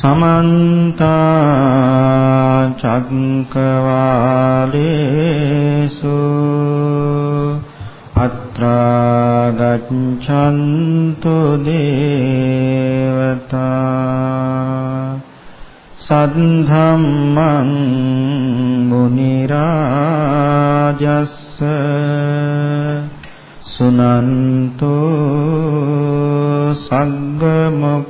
समन्ता चक्रवालेषु अत्रा गच्छन्तु देवता सन्धमं मुनिराजस्य सुनन्तो सङ्गमुक्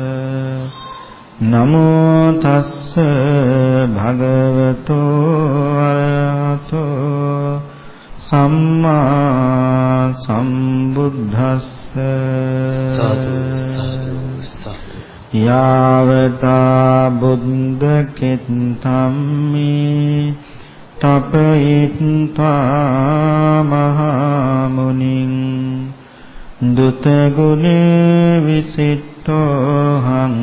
නමෝ තස්ස භගවතු අරහතෝ සම්මා සම්බුද්දස්ස සාදු සාදු සාදු. යාවතා බුද්ධ කෙත්තම්මේ තපයිත්තා මහා මුනිං දුත ගුණේ විසිට්ඨෝහං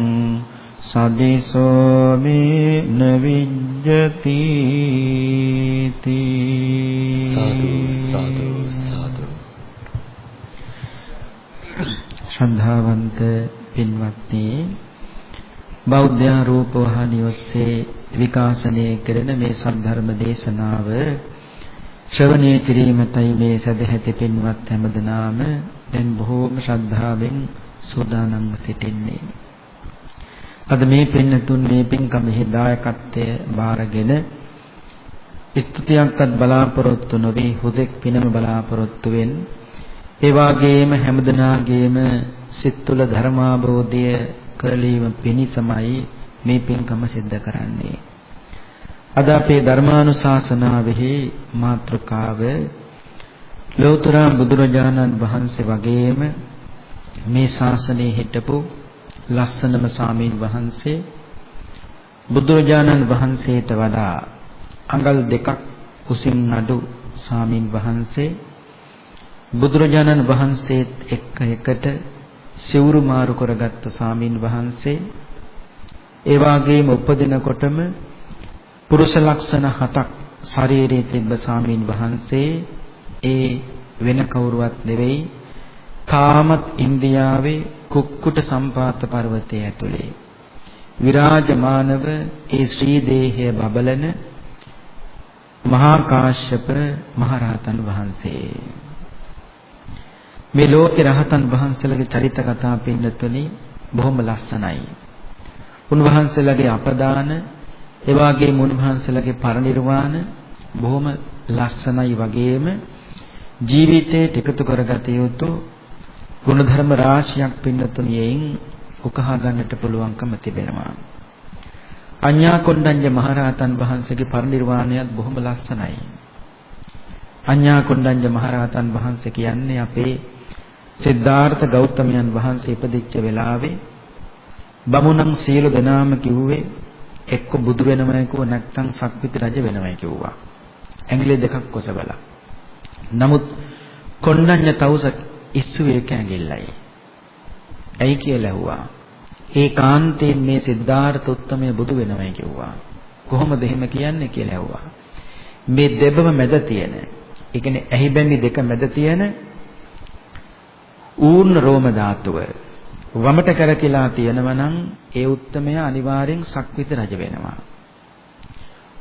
සදිසෝ මේ නවිජ්ජති සාදු සාදු සාදු ශ්‍රද්ධාවන්ත පින්වත්නි බෞද්ධ රූපවාහිනිය ඔස්සේ විකාශනය කරන මේ සද්ධර්ම දේශනාව ශ්‍රවණය කිරීමටයි මේ සදැහැති පින්වත් හැමදෙනාම දැන් බොහෝම ශ්‍රද්ධාවෙන් සූදානම් සිටින්නේ. අද මේ පින්නතුන් මේ පින්කමෙහි දායකත්වය බාරගෙන ස්තුතියක්වත් බලාපොරොත්තු නොවි හුදෙක් පිනම බලාපොරොත්තු වෙන් ඒ වාගේම හැමදෙනාගේම සිත් තුළ ධර්මාභෝධය කරලීම පිණිසමයි මේ පින්කම සිද්ධ කරන්නේ. අද අපේ ධර්මානුශාසනාවෙහි මාතෘකාව ලෝතර බුදුරජාණන් වහන්සේ වගේම මේ ශාසනයේ හිටපු ලස්සනම සාමීන් වහන්සේ බුදුරජාණන් වහන්සේට වඩා අඟල් දෙකක් කුසින් නඩු සාමීන් වහන්සේ බුදුරජාණන් වහන්සේත් එක්ක එකට සිවුරු මාරු කරගත්තු සාමීන් වහන්සේ ඒ වාගේම උපදිනකොටම පුරුෂ ලක්ෂණ හතක් ශරීරයේ තිබ්බ සාමීන් වහන්සේ ඒ වෙන කවුරුවත් නෙවෙයි තාමත් ඉන්දියාවේ කුක්කුට සම්පාත පර්වතයේ ඇතුලේ විරාජමානව ඒ ශ්‍රී දේහය බබලන මහා කාශ්‍යප මහරහතන් වහන්සේ මේ ලෝකේ රහතන් වහන්සේලාගේ චරිත කතා පින්නතුනි බොහොම ලස්සනයි. උන්වහන්සේලාගේ අපදාන ඒ වගේම උන්වහන්සේලාගේ පරිනිර්වාණ බොහොම ලස්සනයි වගේම ජීවිතයට එකතු කරගත යුතු ගුණධර්ම රාශියක් පින්නතුනියෙන් උකහා ගන්නට පුළුවන්කම තිබෙනවා. අඤ්ඤා කොණ්ඩඤ්ඤ මහරහතන් වහන්සේගේ පරිනිර්වාණයත් බොහොම ලස්සනයි. අඤ්ඤා කොණ්ඩඤ්ඤ මහරහතන් වහන්සේ කියන්නේ අපේ සිද්ධාර්ථ ගෞතමයන් වහන්සේ ඉපදිච්ච වෙලාවේ බමුණන් සියලු දෙනාම කිව්වේ එක්ක බුදු වෙනවයි කිව්ව නැත්නම් සක්විති රජ වෙනවයි කිව්වා. ඇඟිලි දෙකක් කොසබලා. නමුත් කොණ්ඩඤ්ඤ තවුස ඉස්සුවේ කැඟිල්ලයි. ඇයි කියලා ඇහුවා. ඒ කාන්තේන් මේ සිද්ධාර්ථ උත්තමය බුදු වෙනවයි කිව්වා. කොහොමද එහෙම කියන්නේ කියලා ඇහුවා. මේ දෙබම මැද තියෙන, ඒ කියන්නේ ඇහි බැමි දෙක මැද තියෙන ඌර්ණ රෝම ධාතුව වමට කරකිලා තියෙනවා නම් ඒ උත්තරමය අනිවාර්යෙන් සක්විත රජ වෙනවා.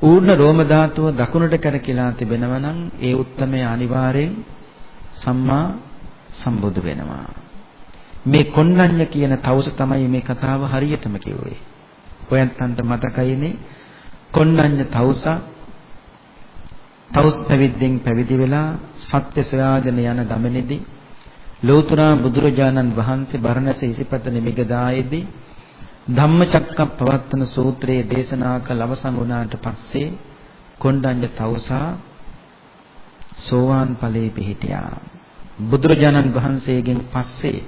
ඌර්ණ රෝම ධාතුව දකුණට කරකිලා තිබෙනවා නම් ඒ උත්තරමය අනිවාර්යෙන් සම්මා සම්බුදු වෙනවා. මේ කොණ්ණඤ්ඤ කියන තවුස තමයි මේ කතාව හරියටම කිව්වේ. ඔයන්තන්ට මතකයිනේ කොණ්ණඤ්ඤ තවුසා තවුස් පැවිද්දෙන් පැවිදි වෙලා සත්‍ය සොයාගෙන යන ගමනේදී ලෝතර බුදුරජාණන් වහන්සේ බරණැස ඉසිපත නිමිගදායේදී ධම්මචක්කප්පවත්තන සූත්‍රයේ දේශනා කළ අවසන් වුණාට පස්සේ කොණ්ඩඤ්ඤ තවුසා සෝවාන් ඵලයේ පිහිටියා. බුදුරජාණන් වහන්සේගෙන් පස්සේ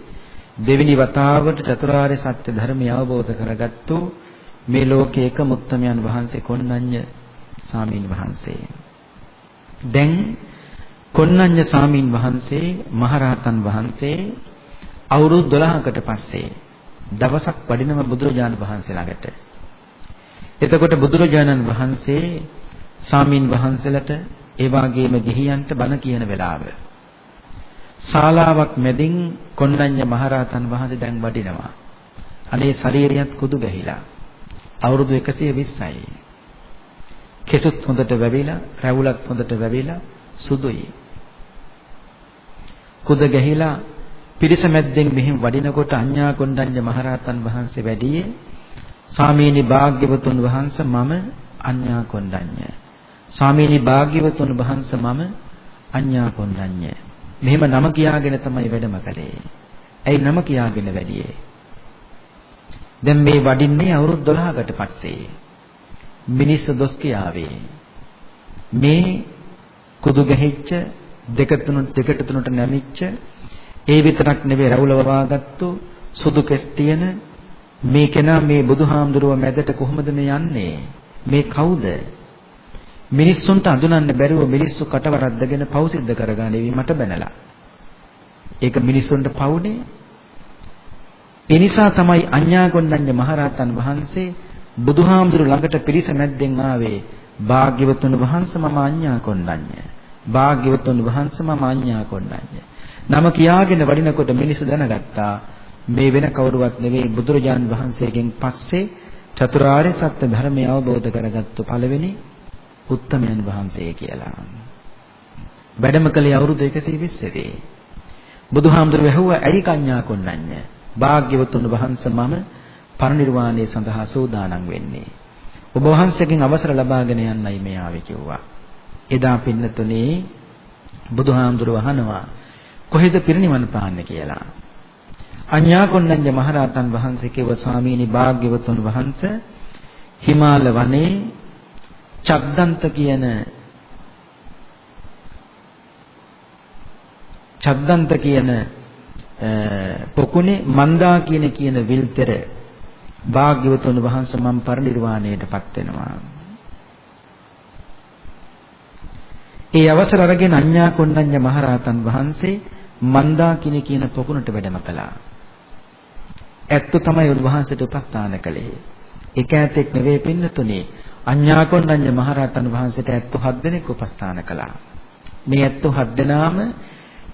දෙවෙනි වතාවට චතුරාර්ය සත්‍ය ධර්මය අවබෝධ කරගත්තු මේ ලෝකයේ එකම උත්තමයන් වහන්සේ කොණ්ණඤ්ඤ සාමීන් වහන්සේ. දැන් කොණ්ණඤ්ඤ සාමීන් වහන්සේ මහරහතන් වහන්සේ අවුරුදු 12කට පස්සේ දවසක් වඩිනම බුදුරජාණන් වහන්සේ ළඟට. එතකොට බුදුරජාණන් වහන්සේ සාමීන් වහන්සේලට ඒ වගේම ගිහියන්ට බණ කියන වෙලාව. ශාලාවක් මැදින් කොණ්ණඤ්ඤ මහරහතන් වහන්සේ දැන් වඩිනවා. අනේ ශරීරයත් කුදු ගැහිලා. අවුරුදු 120යි. කෙසුත් හොඳට වැවිලා, රැවුලත් හොඳට වැවිලා සුදුයි. කුද ගැහිලා පිරිස මැද්දෙන් මෙහිම වඩිනකොට අඤ්ඤා කොණ්ඩඤ්ඤ මහරහතන් වහන්සේ වැඩියේ සාමීනි භාග්‍යවතුන් වහන්සේ මම අඤ්ඤා කොණ්ඩඤ්ඤ ස්වාමීනි භාග්‍යවතුන් වහන්සේ මම අඤ්ඤා කොණ්ඩඤ්ඤ. මෙහෙම නම කියාගෙන තමයි වැඩම කළේ. ඇයි නම කියාගෙන වැඩියේ? දැන් මේ වඩින්නේ අවුරුදු 12කට පස්සේ. මිනිස්සු දොස් කියාවේ. මේ කුදු ගැහිච්ච දෙක තුන දෙකට තුනට නැමිච්ච ඒ විතරක් නෙවෙයි රවුලව වාගත්තු සුදු කෙස් තියෙන මේ කෙනා මේ බුදුහාමුදුරුව මැදට කොහොමද මේ යන්නේ මේ කවුද මිනිස්සුන්ට අඳුනන්න බැරුව මිනිස්සු කටවරද්දගෙන පව් සිද්ධ කරගන්නේ මට බැනලා. ඒක මිනිස්සුන්ට පවුනේ. ඒ නිසා තමයි අඤ්ඤාගොණ්ණඤ්ඤ මහරහතන් වහන්සේ බුදුහාමුදුරු ළඟට පිරිස මැද්දෙන් ආවේ භාග්‍යවතුන් වහන්සේ මම අඤ්ඤාගොණ්ණඤ්ඤ. භාග්‍යවතුන් වහන්සේ මම අඤ්ඤාගොණ්ණඤ්ඤ. නම කියාගෙන වඩිනකොට මිනිස්සු දැනගත්තා මේ වෙන කවුරුවත් නෙවෙයි බුදුරජාන් වහන්සේගෙන් පස්සේ චතුරාර්ය සත්‍ය ධර්මය අවබෝධ කරගත්තු පළවෙනි උත්තමයන් වහන්සේ කියලා. වැඩම කළේ අවුරුදු 120 දී. බුදුහාමුදුරුවෝ ඇහුවා ඇයි කඤ්ඤා කොණ්ණඤ්ඤ? භාග්‍යවතුන් වහන්සේ මම පරිනිර්වාණය සඳහා සූදානම් වෙන්නේ. ඔබ වහන්සේගෙන් අවසර ලබාගෙන යන්නයි මේ ආවේ කිව්වා. එදා පින්නතුනේ බුදුහාමුදුරුවෝ අහනවා කොහෙද පිරිනිවන් පාන්නේ කියලා. අඤ්ඤා කොණ්ණඤ්ඤ මහරහතන් වහන්සේ කිව්ව ස්වාමීනි භාග්‍යවතුන් වහන්සේ හිමාල වනයේ චද්දන්ත කියන චද්දන්ත කියන පොකුණේ මන්දා කියන කියන විල්තර භාග්‍යවතුන් වහන්සේ මම පරිනිර්වාණයටපත් වෙනවා. ඒ අවසර අරගෙන අඤ්ඤා කොණ්ඩඤ්ඤ මහරහතන් වහන්සේ මන්දා කියන කියන පොකුණට වැඩම කළා. ඇත්ත තමයි උන්වහන්සේට උපස්ථාන කළේ. එක ඇතෙක් නෙවෙයි පින්නතුනේ අඤ්ඤාකොණ්ණඤ්ඤ මහරහතන් වහන්සේට ඇත්තු හත් දෙනෙක් උපස්ථාන කළා. මේ ඇත්තු හත් දෙනාම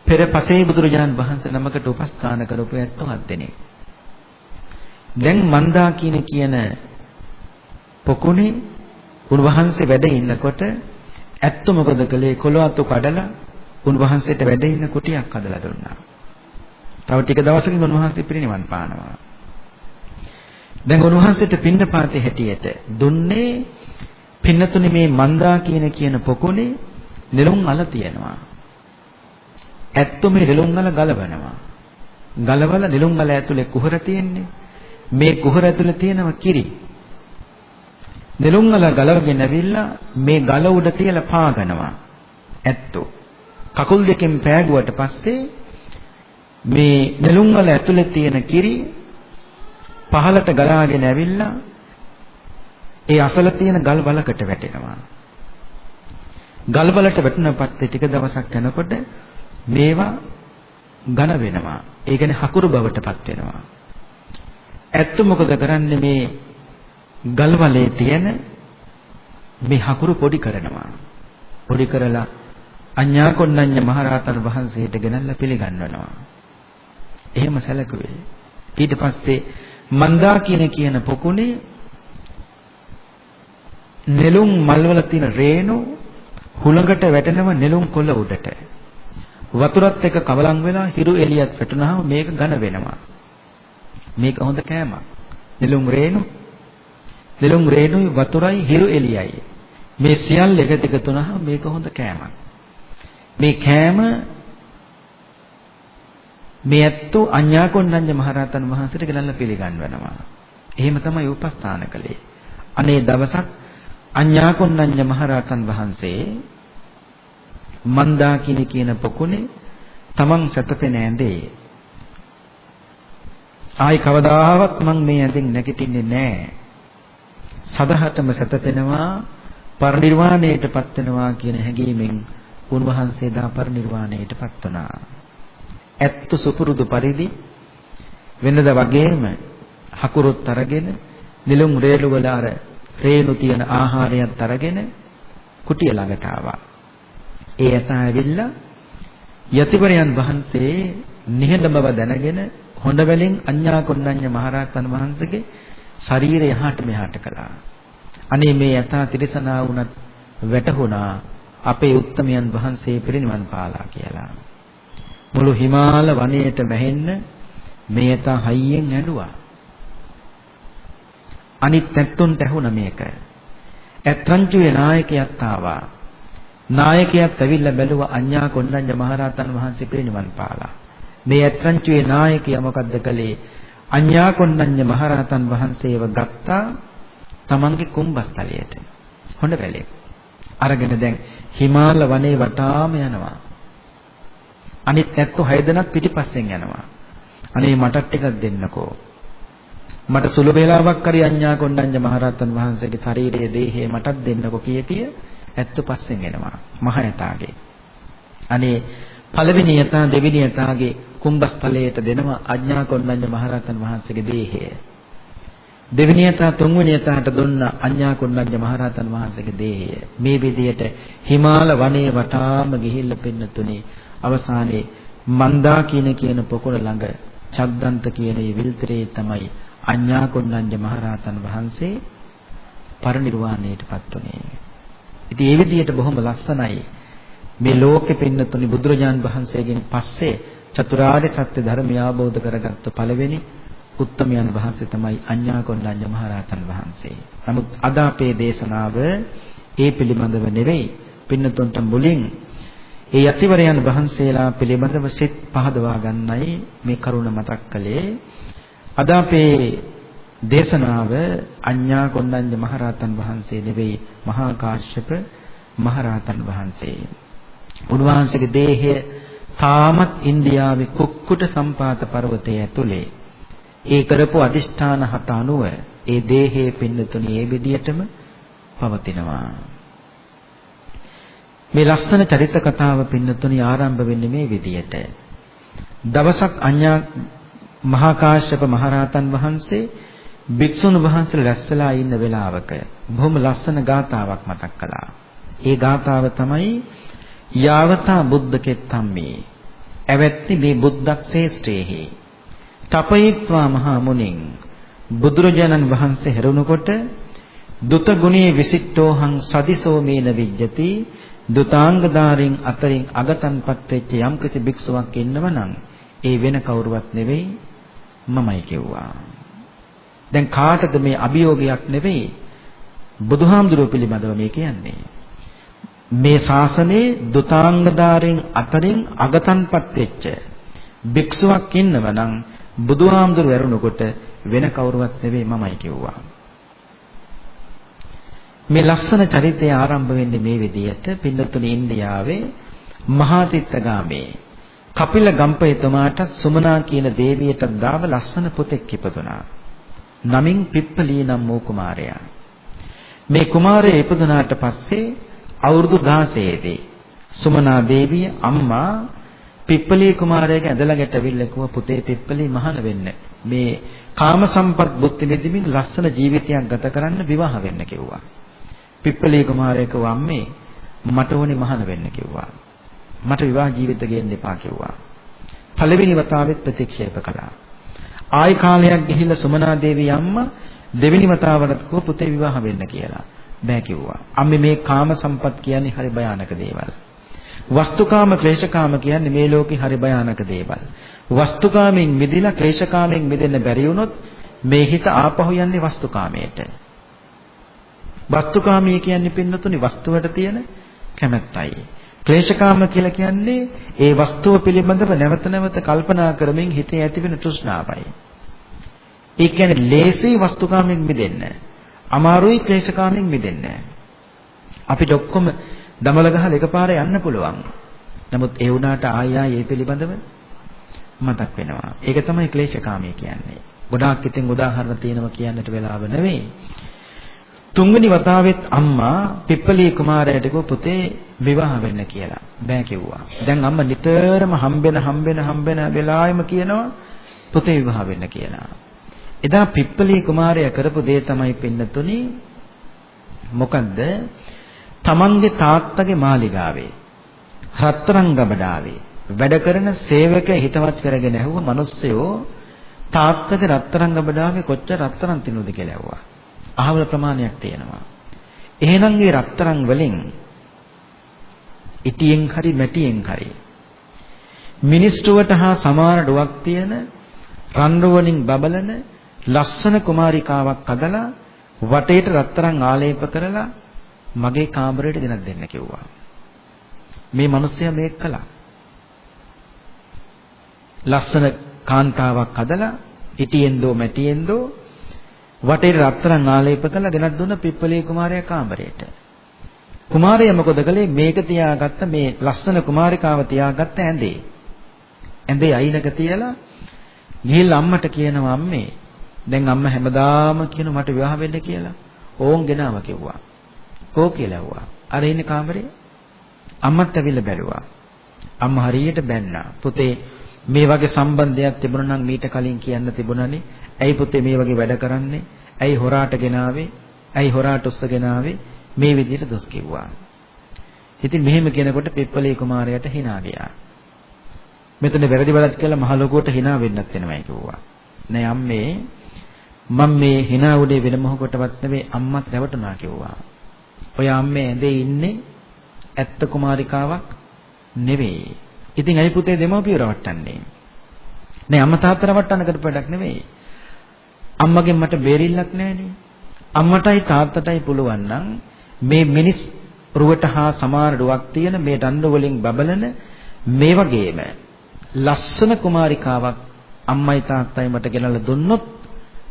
පෙර පසේ බුදුරජාන් වහන්සේ නමකට උපස්ථාන කරපු ඇත්තු හත් දෙනෙක්. දැන් මන්දා කියන කියන පොකුණේ උන්වහන්සේ වැඩ ඉන්නකොට ඇත්තු මොකද කළේ කොළවතු කඩලා උන්වහන්සේට වැඩ ඉන්න කුටියක් හදලා දුන්නා. තව ටික දවසකින් උන්වහන්සේ පිරිනිවන් පානවා. දැන් උන්වහන්සේට පින්නපාතේ හැටියට දුන්නේ පින්නතුනේ මේ මන්දා කියන කියන පොකුණේ නෙළුම් අල තියෙනවා. ඇත්තෝ මේ නෙළුම් අල ගලවනවා. ගලවලා නෙළුම් අල ඇතුලේ කුහර තියෙන්නේ. මේ කුහර ඇතුලේ තියෙනවා කිරි. නෙළුම් අල ගලවගෙන ඇවිල්ලා මේ ගල උඩ තියලා පාගනවා. ඇත්තෝ. කකුල් දෙකෙන් පෑගුවට පස්සේ මේ නෙළුම් වල ඇතුලේ තියෙන කිරි පහලට ගලාගෙන ඇවිල්ලා ඒ අසල තියෙන ගල් වලකට වැටෙනවා. ගල් වලට වැටුණාට පස්සේ ටික දවසක් යනකොට මේවා ඝන වෙනවා. ඒ කියන්නේ හකුරු බවටපත් වෙනවා. ඇත්ත මොකද කරන්නේ මේ ගල් වලේ තියෙන මේ හකුරු පොඩි කරනවා. පොඩි කරලා අඤ්ඤා කොණ්ණඤ්ඤ මහරහතන් වහන්සේට ගෙනල්ලා පිළිගන්වනවා. එහෙම සැලකුවේ. ඊට පස්සේ මන්දා කියන කියන පොකුණේ නෙළුම් මල්වල තියෙන රේණු හුලඟට වැටෙනව නෙළුම් කොළ උඩට. වතුරත් එක්ක කවලම් වෙලා හිරු එළියත් වැටුනහම මේක ඝන වෙනවා. මේක හොඳ කෑමක්. නෙළුම් රේණු නෙළුම් රේණුයි වතුරයි හිරු එළියයි. මේ සියල්ල එකට එකතු වුණාම මේක හොඳ කෑමක්. මේ කෑම මේ ඇත්තෝ අඤ්ඤා කොණ්ණඤ්ඤ මහරහතන් වහන්සේට ගලන්න පිළිගන්වනවා. එහෙම තමයි උපස්ථාන කළේ. අනේ දවසක් අඤ්ඤා කොණ්ණඤ්ඤ මහරහතන් වහන්සේ මන්දාකිනි කියන පොකුණේ තමන් සැතපෙන ඇඳේ ආයි කවදාවත් මං මේ ඇඳෙන් නැගිටින්නේ නැහැ. සදහටම සැතපෙනවා පරිනිර්වාණයටපත් වෙනවා කියන හැඟීමෙන් උන්වහන්සේ දා පරිනිර්වාණයටපත් වුණා. ඇත්ත සුපුරුදු පරිදි වෙනද වගේම හකුරුත් අරගෙන නිලුම් රේළු වල අර රේණු තියෙන ආහාරයත් අරගෙන කුටිය ළඟට ආවා. ඒ ඇත ඇවිල්ලා යතිවරයන් වහන්සේ නිහඬ බව දැනගෙන හොඳ වෙලින් අඤ්ඤා කොණ්ණඤ්ඤ මහරහතන් වහන්සේගේ ශරීරය යහට මෙහාට කළා. අනේ මේ යථා තිරසනා වුණත් වැටහුණා අපේ උත්තමයන් වහන්සේ පිරිනිවන් පාලා කියලා. මුළු හිමාල වනයේට වැහෙන්න මේ යථා හයියෙන් ඇඬුවා. අනිත් ඇත්තුන්ට ඇහුණ මේක. ඇත්රංචුවේ නායකයෙක් ආවා. නායකයෙක් ඇවිල්ලා බැලුවා අඤ්ඤා කොණ්ණඤ්ඤ මහරහතන් වහන්සේ පිරිනිවන් පාලා. මේ ඇත්රංචුවේ නායකයා මොකද්ද කළේ? අඤ්ඤා කොණ්ණඤ්ඤ මහරහතන් වහන්සේව ගත්තා තමන්ගේ කුඹස්තලයට. හොඬ වැලේ. අරගෙන දැන් හිමාල වනේ වටාම යනවා. අනිත් ඇත්තෝ හය දෙනෙක් පිටිපස්සෙන් යනවා. අනේ මටත් ටිකක් දෙන්නකෝ. මට සුළු වේලාවක් හරි අඤ්ඤා කොණ්ඩඤ්ඤ මහරහතන් වහන්සේගේ ශරීරයේ දේහය මටත් දෙන්නකෝ කිය කිය ඇත්ත පස්සෙන් එනවා මහ යතාගේ. අනේ පළවෙනි යතා දෙවෙනි යතාගේ කුම්භස්තලයට දෙනවා අඤ්ඤා කොණ්ඩඤ්ඤ මහරහතන් වහන්සේගේ දේහය. දෙවෙනි යතා තුන්වෙනි යතාට දුන්න අඤ්ඤා කොණ්ඩඤ්ඤ මහරහතන් වහන්සේගේ දේහය. මේ විදිහට හිමාල වනයේ වටාම ගිහිල්ලා පින්නතුනේ අවසානයේ මන්දා කියන කියන පොකුණ ළඟ චද්දන්ත කියන ඒ විල්තරේ තමයි අඤ්ඤා කොණ්ණඤ්ඤ මහරහතන් වහන්සේ පරිනිර්වාණයටපත් වුණේ. ඉතින් ඒ විදිහට බොහොම ලස්සනයි මේ ලෝකෙ පින්නතුනි බුදුරජාන් වහන්සේගෙන් පස්සේ චතුරාර්ය සත්‍ය ධර්මය අවබෝධ කරගත්ත පළවෙනි උත්තමයන් වහන්සේ තමයි අඤ්ඤා කොණ්ණඤ්ඤ මහරහතන් වහන්සේ. නමුත් අද අපේ දේශනාව ඒ පිළිබඳව නෙවෙයි පින්නතුන්ට මුලින් ඒ යතිවරයන් වහන්සේලා පිළිබඳව සිත් පහදවා ගන්නයි මේ කරුණ මතක් කළේ. අද අපේ දේශනාව අඤ්ඤා කොණ්ඩඤ්ඤ මහරහතන් වහන්සේ නෙවෙයි මහා කාශ්‍යප මහරහතන් වහන්සේ. උන්වහන්සේගේ දේහය තාමත් ඉන්දියාවේ කුක්කුට සම්පාත පර්වතයේ ඇතුලේ ඒ කරපු අදිෂ්ඨාන හත අනුව ඒ දේහයේ පින්නතුණි ඒ විදියටම පවතිනවා. මේ ලස්සන චරිත කතාව පින්නතුණි ආරම්භ වෙන්නේ මේ විදියට. දවසක් අඤ්ඤා මහා කාශ්‍යප මහරහතන් වහන්සේ භික්ෂුන් වහන්සේලා රැස්වලා ඉන්න වෙලාවක බොහොම ලස්සන ගාතාවක් මතක් කළා. ඒ ගාතාව තමයි යාවතා බුද්ධ කෙත්තම්මේ. ඇවැත්ති මේ බුද්ධක් ශේෂ්ඨේහි. තපයිත්වා මහා මුනින් බුදුරජාණන් වහන්සේ හැරුණකොට දුත ගුණේ විසිට්ඨෝහං සදිසෝ මේන විජ්ජති දුතාංගදාරින් අතරින් අගතන්පත් වෙච්ච යම්කිසි භික්ෂුවක් ඉන්නවනම් ඒ වෙන කවුරුවත් නෙවෙයි මමයි කිව්වා. දැන් කාටද මේ අභියෝගයක් නෙවෙයි බුදුහාමුදුරුවෝ පිළිබඳව මේ කියන්නේ. මේ ශාසනයේ දුතාංගදාරෙන් අතරින් අගතන්පත් වෙච්ච භික්ෂුවක් ඉන්නව නම් බුදුහාමුදුරුවෝ වැරුණකොට වෙන කවුරුවත් නෙවෙයි මමයි කිව්වා. මේ ලස්සන චරිතය ආරම්භ වෙන්නේ මේ විදිහට පින්නතුනි ඉන්දියාවේ මහාතිත්තගාමේ කපිල ගම්පේතුමාට සුමනා කියන දේවියට ගාව ලස්සන පුතෙක් ඉපදුනා. නමින් පිප්පලී නම් වූ කුමාරයා. මේ කුමාරයා ඉපදුනාට පස්සේ අවුරුදු 16 දී සුමනා දේවිය අම්මා පිප්පලී කුමාරයාගේ ඇඳලා ගැටවිල්ල කිව්වා පුතේ පිප්පලී මහාන වෙන්න. මේ කාම සම්පත් බුද්ධ විදිමින් ලස්සන ජීවිතයක් ගත කරන්න විවාහ වෙන්න කිව්වා. පිප්පලී කුමාරයා කිව්වා අම්මේ මට ඕනේ මහාන වෙන්න කිව්වා. මට විවාහ ජීවිත ගෙන්න එපා කිව්වා. පළවෙනි වතාවෙත් ප්‍රතික්ෂේප කළා. ආයි කාලයක් ගිහිල්ලා සුමනා දේවිය අම්මා දෙවෙනි වතාවට කෝ පුතේ විවාහ වෙන්න කියලා. බෑ කිව්වා. අම්මේ මේ කාම සම්පත් කියන්නේ හරි භයානක දේවල්. වස්තුකාම ක්ලේශකාම කියන්නේ මේ ලෝකේ හරි භයානක දේවල්. වස්තුකාමෙන් මිදලා ක්ලේශකාමෙන් මිදෙන්න බැරි වුණොත් මේ හිත ආපහු යන්නේ වස්තුකාමයට. වස්තුකාමී කියන්නේ පින්නතුනි වස්තුවට තියෙන කැමැත්තයි. ක්ලේශකාම කියලා කියන්නේ ඒ වස්තුව පිළිබඳව නැවත නැවත කල්පනා කරමින් හිතේ ඇතිවෙන තෘෂ්ණාවයි. ඒ කියන්නේ ලේසි වස්තුකාමයෙන් මිදෙන්න. අමාරුයි ක්ලේශකාමයෙන් මිදෙන්න. අපිට ඔක්කොම දමල ගහලා එකපාර යන්න පුළුවන්. නමුත් ඒ වුණාට ආය ආය ඒ පිළිබඳව මතක් වෙනවා. ඒක තමයි ක්ලේශකාමී කියන්නේ. ගොඩාක් ඉතින් උදාහරණ තියෙනවා කියන්නට වෙලාව නෙවෙයි. තුන්වෙනි වතාවෙත් අම්මා පිප්පලී කුමාරයාට කිව්ව පුතේ විවාහ වෙන්න කියලා. බෑ කිව්වා. දැන් අම්මා නිතරම හම්බෙන හම්බෙන හම්බෙන වෙලාවෙම කියනවා පුතේ විවාහ වෙන්න කියලා. එදා පිප්පලී කුමාරයා කරපු දේ තමයි පින්නතුනි මොකද්ද? තමන්ගේ තාත්තගේ මාලිගාවේ රත්තරන් ගබඩාවේ වැඩ කරන සේවක හිතවත් කරගෙන ඇහුව මිනිස්සයෝ තාත්තගේ රත්තරන් ගබඩාවේ කොච්චර රත්තරන් තිනුද කියලා ඇහුවා. අහවල ප්‍රමාණයක් තියෙනවා. එහෙනම් ඒ රත්තරන් වලින් ඉටියෙන් හරි මැටියෙන් හරි මිනිස්ටුවට හා සමාන ඩුවක් තියෙන රන් වලින් බබලන ලස්සන කුමාරිකාවක් අදලා වටේට රත්තරන් ආලේප කරලා මගේ කාමරයට ගෙනත් දෙන්න කිව්වා. මේ මිනිස්සයා මේක කළා. ලස්සන කාන්තාවක් හදලා ඉටියෙන් දෝ මැටියෙන් දෝ වටේට රත්තරන් ආලේප කරලා ගෙනත් දුන්න පිප්පලී කුමාරයා කාමරයට. කුමාරයා මොකද කළේ මේක තියාගත්ත මේ ලස්සන කුමාරිකාව තියාගත්ත ඇඳේ. ඇඳේ අයිනක තියලා ගිහිල්ලා අම්මට කියනවා අම්මේ දැන් අම්මා හැමදාම කියන මට විවාහ වෙන්න කියලා. ඕන් ගෙනාව කිව්වා. කෝ කියලා ඇහුවා. අර ඉන්නේ කාමරේ අම්මත් ඇවිල්ලා බැලුවා. අම්මා හරියට බැන්නා. පුතේ මේ වගේ සම්බන්ධයක් තිබුණා නම් මීට කලින් කියන්න තිබුණානේ. ඇයි පුතේ මේ වගේ වැඩ කරන්නේ? ඇයි හොරාට ගෙනාවේ? ඇයි හොරාට උස්සගෙන ආවේ? මේ විදිහට දොස් කිව්වා. ඉතින් මෙහෙම කියනකොට පිප්පලී කුමාරයාට hina ගියා. මෙතන වැරදි වැඩක් කියලා මහ ලොකුවට hina වෙන්නත් වෙනවයි කිව්වා. නෑ අම්මේ මම මේ hina උඩේ වෙන මොහොකටවත් නෙවෙයි අම්මත් රැවටුණා කිව්වා. ඔය අම්මේ ඇඳේ ඉන්නේ ඇත්ත කුමාරිකාවක් නෙවෙයි. ඉතින් අයි පුතේ දෙමව්පියෝ රවට්ටන්නේ. නෑ අම්මා තාත්තා රවට්ටන්න කරපු වැඩක් නෙවෙයි. අම්මගෙන් මට බේරිල්ලක් නෑනේ. අම්මටයි තාත්තටයි පුළුවන් නම් මේ මිනිස් රුවට හා සමාන රුවක් තියෙන මේ දඬු වලින් බබලන මේ වගේම ලස්සන කුමාරිකාවක් අම්මයි තාත්තයි මට ගෙනල්ලා දුන්නොත්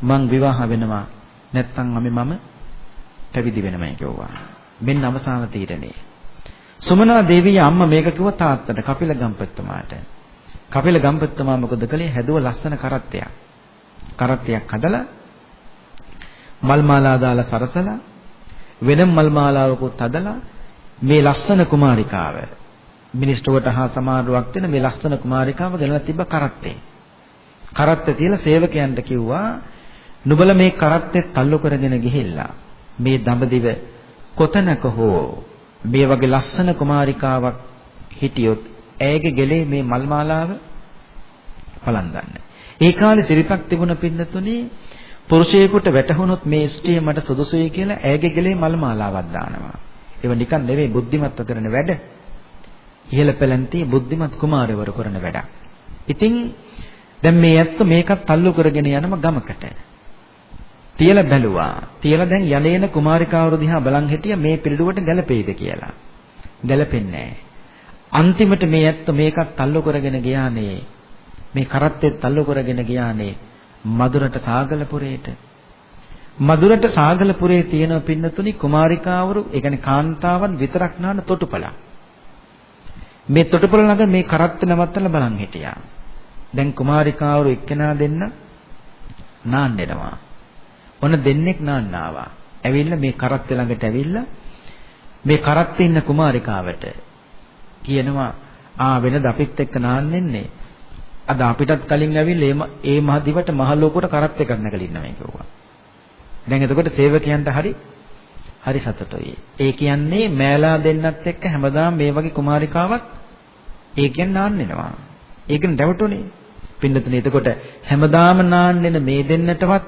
මං විවාහ වෙනවා නැත්නම් අපි මම පැවිදි වෙනමයි කිව්වා. මෙන්න අවසාන තීරණේ. සුමනා දේවිය අම්මා මේක කිව්ව තාත්තට කපිල ගම්පත්තුමාට. කපිල ගම්පත්තුමා මොකද කළේ? හැදුව ලස්සන කරත්තයක්. කරත්තයක් හදලා මල් මාලා දාලා සරසලා වෙනම මල් මාලාවකුත් හදලා මේ ලස්සන කුමාරිකාව මිනිස්ටුවට හා සමාරුවක් දෙන මේ ලස්සන කුමාරිකාව ගෙනලා තිබ්බ කරත්තේ. කරත්තේ තියලා සේවකයන්ට කිව්වා නුඹලා මේ කරත්තේ තල්ලු කරගෙන ගිහිල්ලා මේ දඹදිව කොතනක හෝ මේ වගේ ලස්සන කුමාරිකාවක් හිටියොත් ඇයගේ ගෙලේ මේ මල් මාලාව පලන්දන්න. ඒ කාලේ සිරිතක් තිබුණ පින්නතුනේ පුරුෂයෙකුට වැටහුනොත් මේ ස්ත්‍රිය මට සුදුසුයි කියලා ඇයගේ ගෙලේ මල් මාලාවක් දානවා. ඒව නිකන් නෙවෙයි බුද්ධිමත්ව කරන වැඩ. ඉහළ පැලැන්තිය බුද්ධිමත් කුමාරවරු කරන වැඩක්. ඉතින් දැන් මේ ඇත්ත මේකත් තල්ලු කරගෙන යනම ගමකට. තියලා බැලුවා. තියලා දැන් යලේන කුමාරිකාවරු දිහා බලන් හිටිය මේ පිළිඩුවට ගැලපෙයිද කියලා. ගැලපෙන්නේ අන්තිමට මේ ඇත්ත මේකත් තල්ලු කරගෙන ගියානේ. මේ කරත්තෙත් තල්ලු කරගෙන ගියානේ මధుරට සාගලපුරේට. මధుරට සාගලපුරේ තියෙන පින්නතුනි කුමාරිකාවරු ඒ කියන්නේ කාන්තාවන් විතරක් නාන තොටුපළක්. මේ තොටුපළ ළඟ මේ කරත්ත නවත්තලා බලන් හිටියා. දැන් කුමාරිකාවරු එක්කෙනා දෙන්න නාන්නෙනවා. ඔන්න දෙන්නෙක් නාන්න ආවා. ඇවිල්ලා මේ කරත්ත ළඟට ඇවිල්ලා මේ කරත්තේ ඉන්න කුමාරිකාවට කියනවා ආ වෙනද අපිත් එක්ක නාන්නෙන්නේ. අද අපිටත් කලින් ඇවිල්ලා ඒ මහ දිවට මහ ලෝකෙට කරත් එකක් නැගලා ඉන්නවා කිව්වා. දැන් එතකොට සේවකයන්ට හරි හරි සතුටුයි. ඒ කියන්නේ මෑලා දෙන්නත් එක්ක හැමදාම මේ වගේ කුමාරිකාවක් ඒ කියන්නේ නාන්නෙනවා. ඒකෙන් දැවටුනේ. පින්නතුනේ එතකොට හැමදාම නාන්නෙන මේ දෙන්නටවත්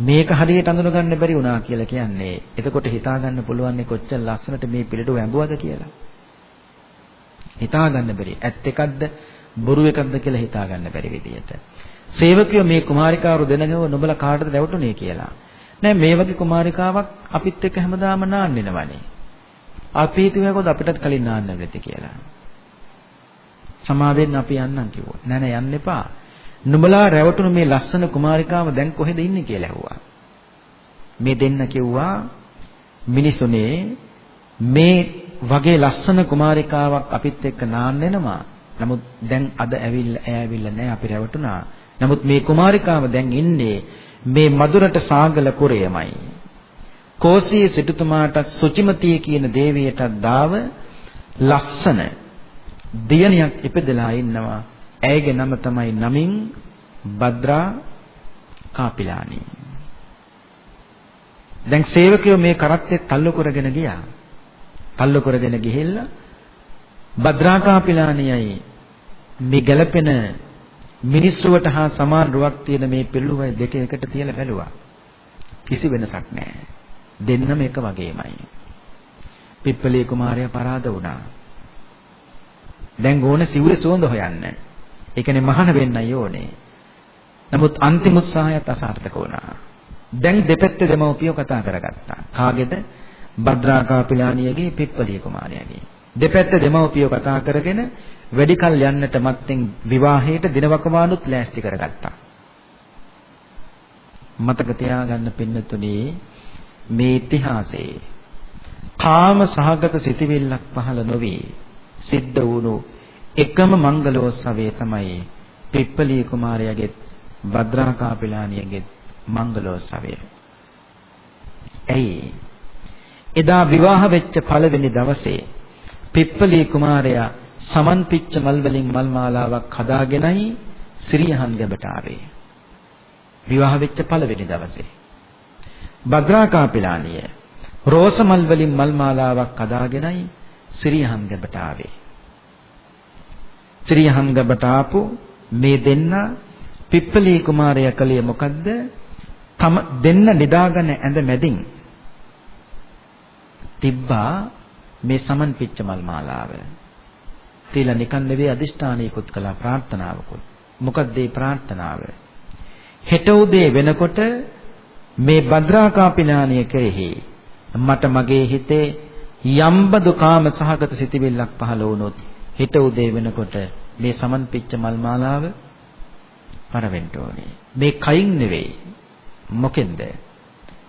මේක හරියට අඳුන ගන්න බැරි වුණා කියලා කියන්නේ. එතකොට හිතා ගන්න පුළුවන් කොච්චර ලස්සනට මේ පිළිඩුව ඇඹුවද කියලා. හිතා ගන්න බැරි. ඇත්ත එකක්ද බොරු එකක්ද කියලා හිතා ගන්න බැරි විදියට. සේවකයෝ මේ කුමාරිකාවරු දෙනගව නොබල කාටද රැවටුනේ කියලා. නෑ මේ වගේ කුමාරිකාවක් අපිත් එක්ක හැමදාම නාන්නෙනවනේ. අපි හිතුවේකොත් අපිටත් කලින් නාන්න වෙති කියලා. සමාවෙන්න අපි යන්නම් කිව්වා. නෑ නෑ යන්න එපා. නුඹලා රැවටුණු මේ ලස්සන කුමාරිකාව දැන් කොහෙද ඉන්නේ කියලා ඇහුවා. මේ දෙන්න කිව්වා මිනිසුනේ මේ වගේ ලස්සන කුමාරිකාවක් අපිත් එක්ක නාන්නෙනවා. නමුත් දැන් අද ඇවිල්ලා එයා ඇවිල්ලා නැහැ අපි රැවටුණා. නමුත් මේ කුමාරිකාව දැන් ඉන්නේ මේ මధుරට සාගල කුරයමයි. කෝසී සිටුතුමාට සුචිමතිය කියන දේවියට දාව ලස්සන දියණියක් ඉපදලා ඉන්නවා. ඇයගේ නම තමයි නමින් භද්‍රා කාපිලානි. දැන් සේවකයෝ මේ කරත්තේ තල්ලු කරගෙන ගියා. තල්ලු කරගෙන ගිහිල්ලා භද්‍රා කාපිලානියයි මේ ගැලපෙන මිනිස්සුවට හා සමාන රුවක් තියෙන මේ පිළිවෙල දෙක එකට තියලා බැලුවා. කිසි වෙනසක් නැහැ. දෙන්නම එක වගේමයි. පිප්පලී කුමාරයා පරාද වුණා. දැන් ඕන සිවුර සුවඳ හොයන්න. ඒ කියන්නේ මහාන වෙන්නයි ඕනේ. නමුත් අන්තිම උත්සාහයත් අසාර්ථක වුණා. දැන් දෙපැත්තේ දෙමව්පියෝ කතා කරගත්තා. කාගේද? භද්‍රා කාපිලානියගේ පිප්පලී කුමාරයාගේ. දෙපැත්තේ දෙමව්පියෝ කතා කරගෙන වැඩි කල යන්නට මත්තෙන් විවාහයට දිනවකවානුත් ලෑස්ති කරගත්තා. මතක තියාගන්න පින්නතුනේ මේ ඉතිහාසයේ කාම සහගත සිටිවිල්ලක් පහළ නොවේ සිද්ධ වුණු එකම මංගලෝත්සවය තමයි පිප්පලී කුමාරයාගේ භද්‍රා කාපිලානියගේ මංගලෝත්සවය. ඇයි? එදා විවාහ වෙච්ච පළවෙනි දවසේ පිප්පලී කුමාරයා සමන් පිච්ච මල් වලින් මල් මාලාවක් හදාගෙනයි සිරියහන් ගැබට ආවේ. විවාහ වෙච්ච පළවෙනි දවසේ. භද්‍රා කාපිලානිය රෝස මල් වලින් මල් මාලාවක් හදාගෙනයි සිරියහන් ගැබට ආවේ. සිරියහන් ගැබට ආපු මේ දෙන්න පිප්පලී කුමාරයා කලේ මොකද්ද? තම දෙන්න නිදාගෙන ඇඳ මැදින් තිබ්බා මේ සමන් පිච්ච මල් මාලාව. තියලා නිකන් නෙවෙයි අදිෂ්ඨානයකුත් කළා ප්‍රාර්ථනාවකුත්. මොකක්ද මේ ප්‍රාර්ථනාව? හෙට උදේ වෙනකොට මේ භද්‍රාකාපිලානිය කෙරෙහි මට මගේ හිතේ යම්බදු කාම සහගත සිතිවිල්ලක් පහළ වුණොත් හෙට උදේ වෙනකොට මේ සමන් පිච්ච මල් මාලාව පරවෙන්න ඕනේ. මේ කයින් නෙවෙයි. මොකෙන්ද?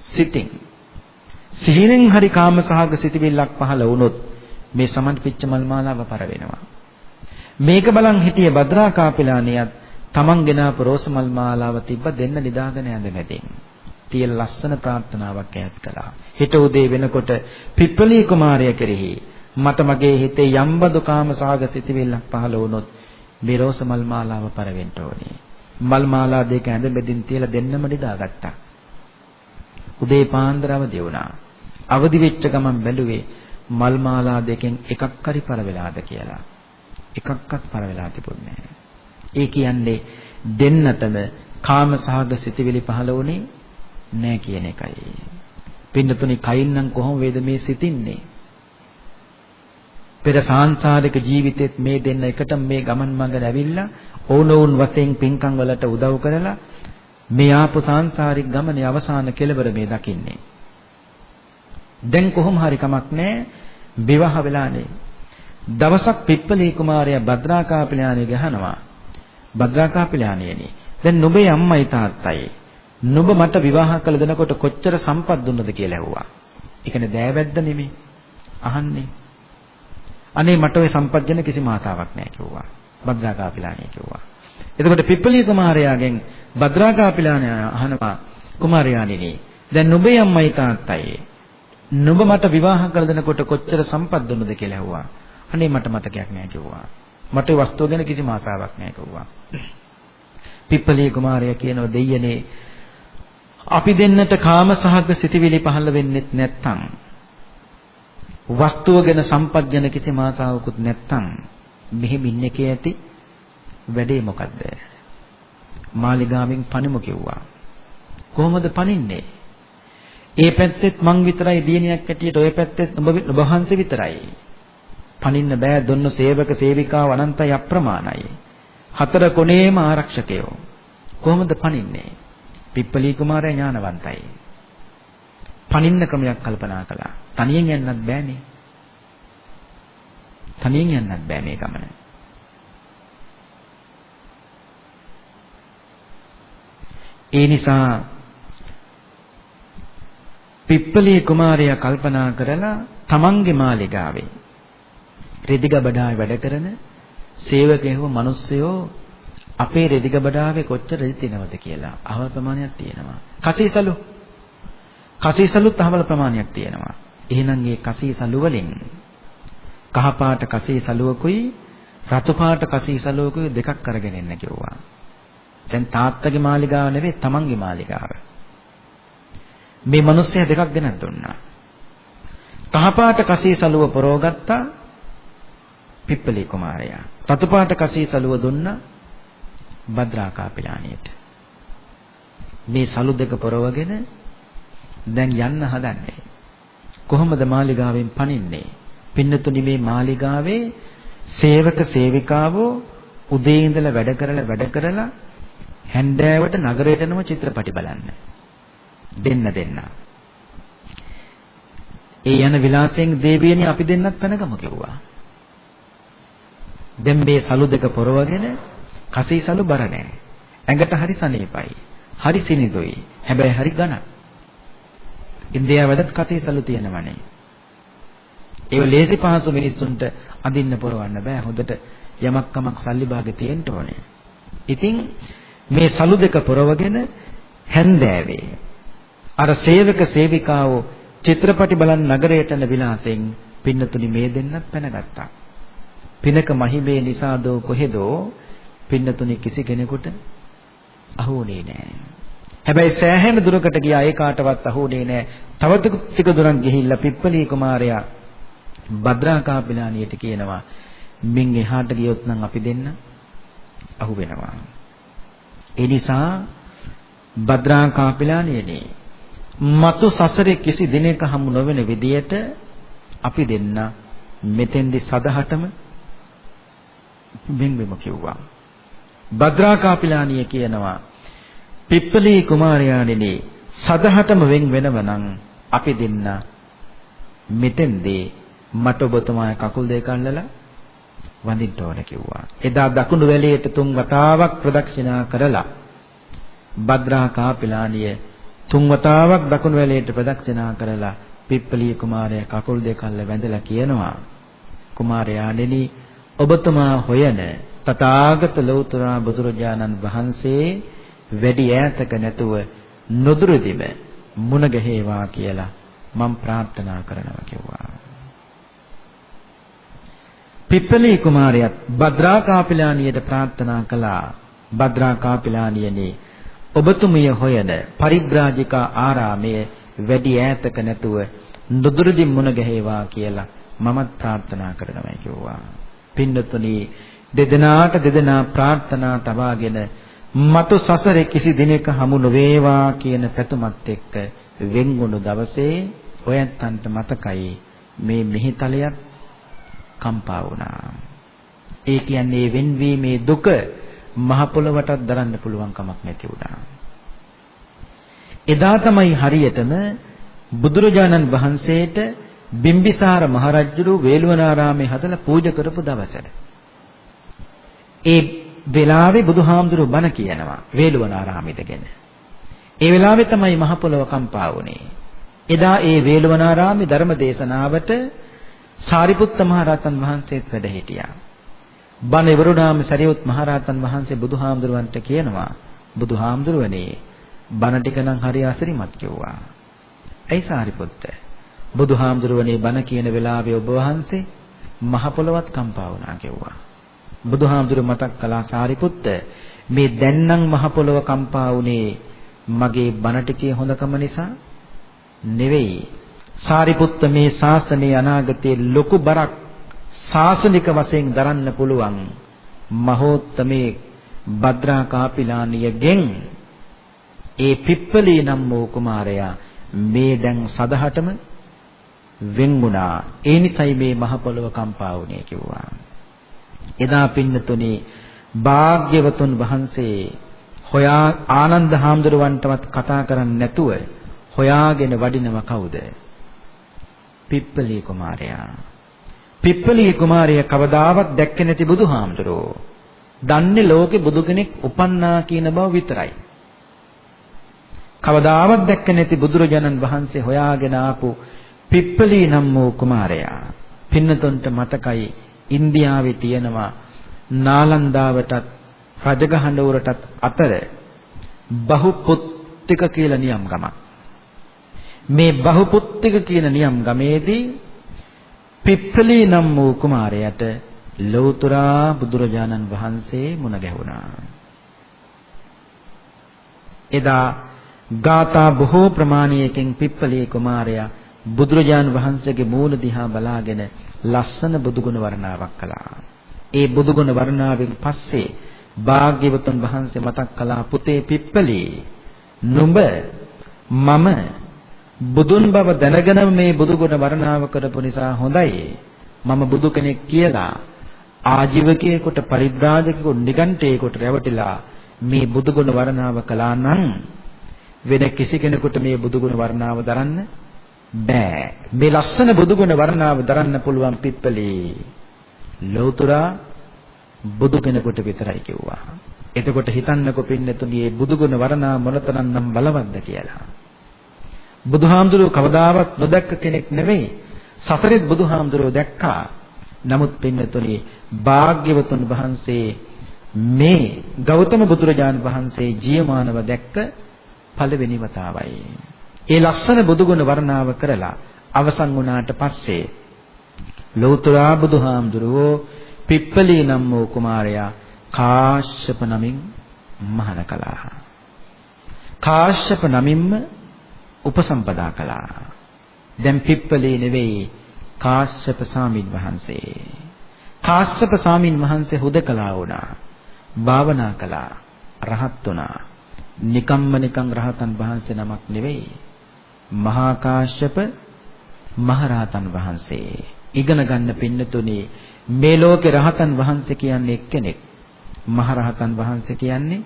සිතින්. සිහිනෙන් හරි කාම සහගත සිතිවිල්ලක් පහළ වුණොත් මේ සමන් පිච්ච මල් මාලාව පර වෙනවා. මේක බලන් හිටිය භද්‍රා කාපිලානියත් තමන් ගෙනාපු රෝස මල් මාලාව තිබ්බ දෙන්න නිදාගෙන යඳ මැදින්. තියල ලස්සන ප්‍රාර්ථනාවක් ඈත් කළා. හිත උදේ වෙනකොට පිප්පලී කුමාරය කෙරෙහි මට මගේ හිතේ යම්බදු කාම සාග සිටිවිල්ලක් පහළ වුණොත් මේ රෝස මල් මාලාව පරවෙන්න ඕනේ. මල් මාලා දෙක ඇඳ බෙදින් තියලා දෙන්නම නිදාගත්තා. උදේ පාන්දර අවදි වුණා. අවදි වෙච්ච ගමන් බැලුවේ මල් මාලා දෙකෙන් එකක් හරි පර වෙලාද කියලා. එකක්වත් පර වෙලා තිබුණේ නැහැ. ඒ කියන්නේ දෙන්නටම කාම සහග සිතිවිලි පහළ වුණේ නැහැ කියන එකයි. පින්නතුනි කයින්නම් කොහොම වේද මේ සිතින්නේ? පෙර සාංශාරික ජීවිතෙත් මේ දෙන්න එකටම මේ ගමන් මඟ ඇවිල්ලා ඕනෝන් වශයෙන් පින්කම් වලට උදව් කරලා මේ ආපු සාංශාරික ගමනේ අවසාන කෙලවර මේ දකින්නේ. දැන් කොහොම හරි කමක් නැහැ විවාහ වෙලානේ. දවසක් පිප්පලී කුමාරයා භද්‍රාකාපිලාණිය ගහනවා. භද්‍රාකාපිලාණියනි. දැන් නුඹේ අම්මයි තාත්තයි නුඹ මට විවාහ කළ දෙනකොට කොච්චර සම්පත් දුන්නද කියලා ඇහුවා. ඒ කියන්නේ දෑවැද්ද නෙමෙයි. අහන්නේ. අනේ මට ওই සම්පත් ගැන කිසිම ආසාවක් නැහැ කිව්වා. භද්‍රාකාපිලාණිය කිව්වා. එතකොට පිප්පලී කුමාරයාගෙන් භද්‍රාකාපිලාණිය අහනවා කුමාරයාණිනි දැන් නුඹේ අම්මයි තාත්තයි නුඹ මට විවාහ කළ දෙනකොට කොච්චර සම්පත් දුන්නද කියලා ඇහුවා. අනේ මට මතකයක් නෑ කිව්වා. මට වස්තුව ගැන කිසිම ආසාවක් නෑ කිව්වා. පිප්පලී කුමාරයා කියනවා දෙයියනේ අපි දෙන්නට කාම සහග සිටිවිලි පහළ වෙන්නෙත් නැත්තම් වස්තුව ගැන සම්පත් ගැන කිසිම ආසාවකුත් නැත්තම් මෙහෙම ඉන්නේ ඇති වැඩේ මොකද්ද? මාලිගාවෙන් පණිමු කිව්වා. කොහොමද පණින්නේ? ඒ පැත්තෙත් මං විතරයි දියණියක් ඇටියට ඔය පැත්තෙත් ඔබ ඔබ වහන්සේ විතරයි. පනින්න බෑ දොන්න සේවක සේවිකාව අනන්තයි අප්‍රමාණයි. හතර කොනේම ආරක්ෂකයෝ. කොහොමද පනින්නේ? පිප්පලී කුමාරයා ඥානවන්තයි. පනින්න ක්‍රමයක් කල්පනා කළා. තනියෙන් යන්නත් බෑනේ. තනියෙන් යන්නත් බෑ මේ ගමන. ඒ නිසා පිප්පලී කුමාරයා කල්පනා කරලා තමන්ගේ මාලිගාවේ රෙදිගබඩාවේ වැඩ කරන සේවකයෝ මිනිස්සයෝ අපේ රෙදිගබඩාවේ කොච්චර රෙදි තිනවද කියලා අහවල් ප්‍රමාණයක් තියෙනවා. කසීසලු කසීසලුත් අහවල් ප්‍රමාණයක් තියෙනවා. එහෙනම් මේ කසීසලු වලින් කහ පාට කසීසලුවකුයි රතු පාට කසීසලුවකුයි දෙකක් අරගෙන එන්න කිව්වා. දැන් තාත්තගේ මාලිගාව නෙවෙයි තමන්ගේ මාලිගාව. මේ මිනිස්සයා දෙකක් ගෙනත් දුන්නා. කහපාට කසීසලුව පරවගත්තා පිප්පලී කුමාරයා. රතුපාට කසීසලුව දුන්නා භද්‍රාකා පිලාණියට. මේ සලු දෙක පරවගෙන දැන් යන්න හදන්නේ. කොහොමද මාලිගාවෙන් පනින්නේ? පින්නතුනි මේ මාලිගාවේ සේවක සේවිකාවෝ උදේ ඉඳලා වැඩ කරලා වැඩ කරලා හැන්දෑවට නගරයට යනම චිත්‍රපටි බලන්න. දෙන්න දෙන්න. ඒ යන විලාසයෙන් දේවියනි අපි දෙන්නත් පැනගමු කිව්වා. දැන් මේ සලු දෙක පොරවගෙන කසී සලු බර නැහැ. ඇඟට හරි සනීපයි. හරි සිනිඳුයි. හැබැයි හරි ඝන. ඉන්දියාවලත් කසී සලු තියෙනවනේ. ඒව ලේසි පහසු මිනිස්සුන්ට අඳින්න පොරවන්න බෑ. හොඳට යමක් කමක් සල්ලි භාගෙ තියෙන්න ඕනේ. ඉතින් මේ සලු දෙක පොරවගෙන හැන්දෑවේ අර සේවක සේවිකාවෝ චිත්‍රපටි බලන් නගරයට යන විලාසෙන් පින්නතුනි මේ දෙන්නත් පැනගත්තා. පිනක මහිමේ නිසාදෝ කොහෙදෝ පින්නතුනි කිසි කෙනෙකුට අහුුනේ නෑ. හැබැයි සෑහෙන දුරකට ගියා ඒ කාටවත් අහුුනේ නෑ. තව ටික දුරක් ගිහිල්ලා පිප්පලී කුමාරයා භද්‍රාකා පිලානියට කියනවා මින් එහාට ගියොත් නම් අපි දෙන්න අහු වෙනවා. ඒ නිසා භද්‍රා කාපිලාණියනේ මතු සසරේ කිසි දිනක හමු නොවන විදියට අපි දෙන්න මෙතෙන්දි සදහටම බින්බිම කිව්වා. භද්‍රා කාපිලාණිය කියනවා පිප්පලී කුමාරයාණෙනි සදහටම වෙන් වෙනව නම් අපි දෙන්න මෙතෙන්දී මට ඔබතුමාගේ කකුල් දෙක අල්ලලා වඳින්න ඕන කිව්වා. එදා දකුණු වැලියට තුන් වතාවක් ප්‍රදක්ෂිනා කරලා භද්‍රා කාපිලානිය තුන් වතාවක් දකුණු වැලියට ප්‍රදක්ෂිනා කරලා පිප්පලී කුමාරයා කකුල් දෙක අල්ල වැඳලා කියනවා කුමාරයාණෙනි ඔබතුමා හොයන තථාගත ලෞතර බුදුරජාණන් වහන්සේ වැඩි ඈතක නැතුව නොදුරදිම මුණ ගැහිවා කියලා මම ප්‍රාර්ථනා කරනවා කිව්වා. පිප්පලී කුමාරයාත් භද්‍රා කාපිලානියට ප්‍රාර්ථනා කළා. භද්‍රා කාපිලානියනේ ඔබතුමිය හොයන පරිබ්‍රාජිකා ආරාමයේ වැඩි ඈතක නැතුව නුදුරදින් මුණ ගැහිවා කියලා මමත් ප්‍රාර්ථනා කරනවා කිව්වා. පින්නතුනි දෙදෙනාට දෙදෙනා ප්‍රාර්ථනා තබාගෙන මතු සසරේ කිසි දිනක හමු නොවේවා කියන පැතුමත් එක්ක වෙන්ගුණු දවසේ ඔයන්තන්ට මතකයි මේ මිහිතලයක් කම්පා වුණා. ඒ කියන්නේ වෙන්වීමේ දුක මහ පොළවටත් දරන්න පුළුවන් කමක් නැති වුණා. එදා තමයි හරියටම බුදුරජාණන් වහන්සේට බිම්බිසාර මහරජුරු වේළුවනාරාමේ හදලා පූජා කරපු දවසට. ඒ වෙලාවේ බුදුහාමුදුරුවෝ බණ කියනවා වේළුවනාරාමෙදගෙන. ඒ වෙලාවේ තමයි මහ පොළව කම්පා වුණේ. එදා ඒ වේළුවනාරාමේ ධර්ම දේශනාවට සාරිපුත්ත මහරහතන් වහන්සේත් වැඩ හිටියා. බණ ඉවරුනාම සරියුත් මහරහතන් වහන්සේ බුදුහාමුදුරුවන්ට කියනවා බුදුහාමුදුරුවනේ බණ ටික නම් හරි අසිරිමත් කිව්වා. ඇයි සාරිපුත්ත? බුදුහාමුදුරුවනේ බණ කියන වෙලාවේ ඔබ වහන්සේ මහ පොළවත් කම්පා වුණා කිව්වා. බුදුහාමුදුරුව මතක් කළා සාරිපුත්ත මේ දැන්නම් මහ පොළව කම්පා වුණේ මගේ බණ ටිකේ හොඳකම නිසා නෙවෙයි සාරිපුත්ත මේ ශාසනයේ අනාගතයේ ලොකු බරක් ශාසනික වශයෙන් දරන්න පුළුවන් මහෝත්තමේ භද්‍රා කාපිලානියගෙන් ඒ පිප්පලී නම් වූ කුමාරයා මේ දැන් සදහටම වෙන්ුණා ඒ නිසයි මේ මහ පොළව කම්පා වුණේ කිව්වා එදා පින්නතුනේ භාග්‍යවතුන් වහන්සේ හොයා ආනන්ද හාමුදුරුවන්ටවත් කතා කරන්නේ නැතුව හොයාගෙන වඩිනව කවුද? පිප්පලී කුමාරයා. පිප්පලී කුමාරයා කවදාවත් දැක්කේ නැති බුදුහාමුදුරෝ. දන්නේ ලෝකේ බුදු කෙනෙක් උපන්නා කියන බව විතරයි. කවදාවත් දැක්කේ නැති බුදුරජාණන් වහන්සේ හොයාගෙන ආපු පිප්පලී නම් වූ කුමාරයා. පින්නතොන්ට මතකයි ඉන්දියාවේ තියෙනවා නාලන්දාවටත් රජගහනුවරටත් අතර බහුපුත්තික කියලා නියම් ගමක්. මේ බහුපුත්තික කියන නියම් ගමේදී පිප්පලී නම් වූ කුමාරයාට ලෞතරා බුදුරජාණන් වහන්සේ මුණ ගැහුණා. එදා ගාථා බොහෝ ප්‍රමාණයකින් පිප්පලී කුමාරයා බුදුරජාණන් වහන්සේගේ මූණ දිහා බලාගෙන ලස්සන බුදුගුණ වර්ණාවක් කළා. ඒ බුදුගුණ වර්ණාවෙන් පස්සේ භාග්‍යවතුන් වහන්සේ මතක් කළා පුතේ පිප්පලී නුඹ මම බුදුන් බව දැනගෙන මේ බුදුගුණ වර්ණාව කරපු නිසා හොඳයි මම බුදු කෙනෙක් කියලා ආජීවකයෙකුට පරිබ්‍රාජකයෙකුට නිගණ්ඨයෙකුට රැවටිලා මේ බුදුගුණ වර්ණාව කළා නම් වෙන කිසි කෙනෙකුට මේ බුදුගුණ වර්ණාව දරන්න බෑ මේ ලස්සන බුදුගුණ වර්ණාව දරන්න පුළුවන් පිප්පලී ලෞතුරා බුදු කෙනෙකුට විතරයි කිව්වා. එතකොට හිතන්නකො පින්නතුණියේ බුදුගුණ වරණා මොනතරම්නම් බලවත්ද කියලා. බුදුහාමුදුරුවෝ කවදාවත් නොදැක්ක කෙනෙක් නෙවෙයි. සසරෙත් බුදුහාමුදුරුවෝ දැක්කා. නමුත් පින්නතුණි භාග්‍යවතුන් වහන්සේ මේ ගෞතම බුදුරජාන් වහන්සේ ජීවමානව දැක්ක පළවෙනි වතාවයි. ඒ ලස්සන බුදුගුණ වර්ණාව කරලා අවසන් වුණාට පස්සේ ලෞතර බුදුහාමුදුරුවෝ පිප්පලී නම් වූ කුමාරයා කාශ්‍යප නමින් මහාන කළා. කාශ්‍යප නමින්ම උපසම්පදා කළා. දැන් පිප්පලී නෙවෙයි කාශ්‍යප සාමින් වහන්සේ. කාශ්‍යප සාමින් වහන්සේ හුදකලා වුණා. භාවනා කළා. රහත් වුණා. නිකම්ම නිකං රහතන් වහන්සේ නමක් නෙවෙයි. මහා කාශ්‍යප මහරහතන් වහන්සේ. ඉගෙන ගන්න පින්නතුනේ මේ ලෝකේ රහතන් වහන්සේ කියන්නේ එක්කෙනෙක්. මහරහතන් වහන්සේ කියන්නේ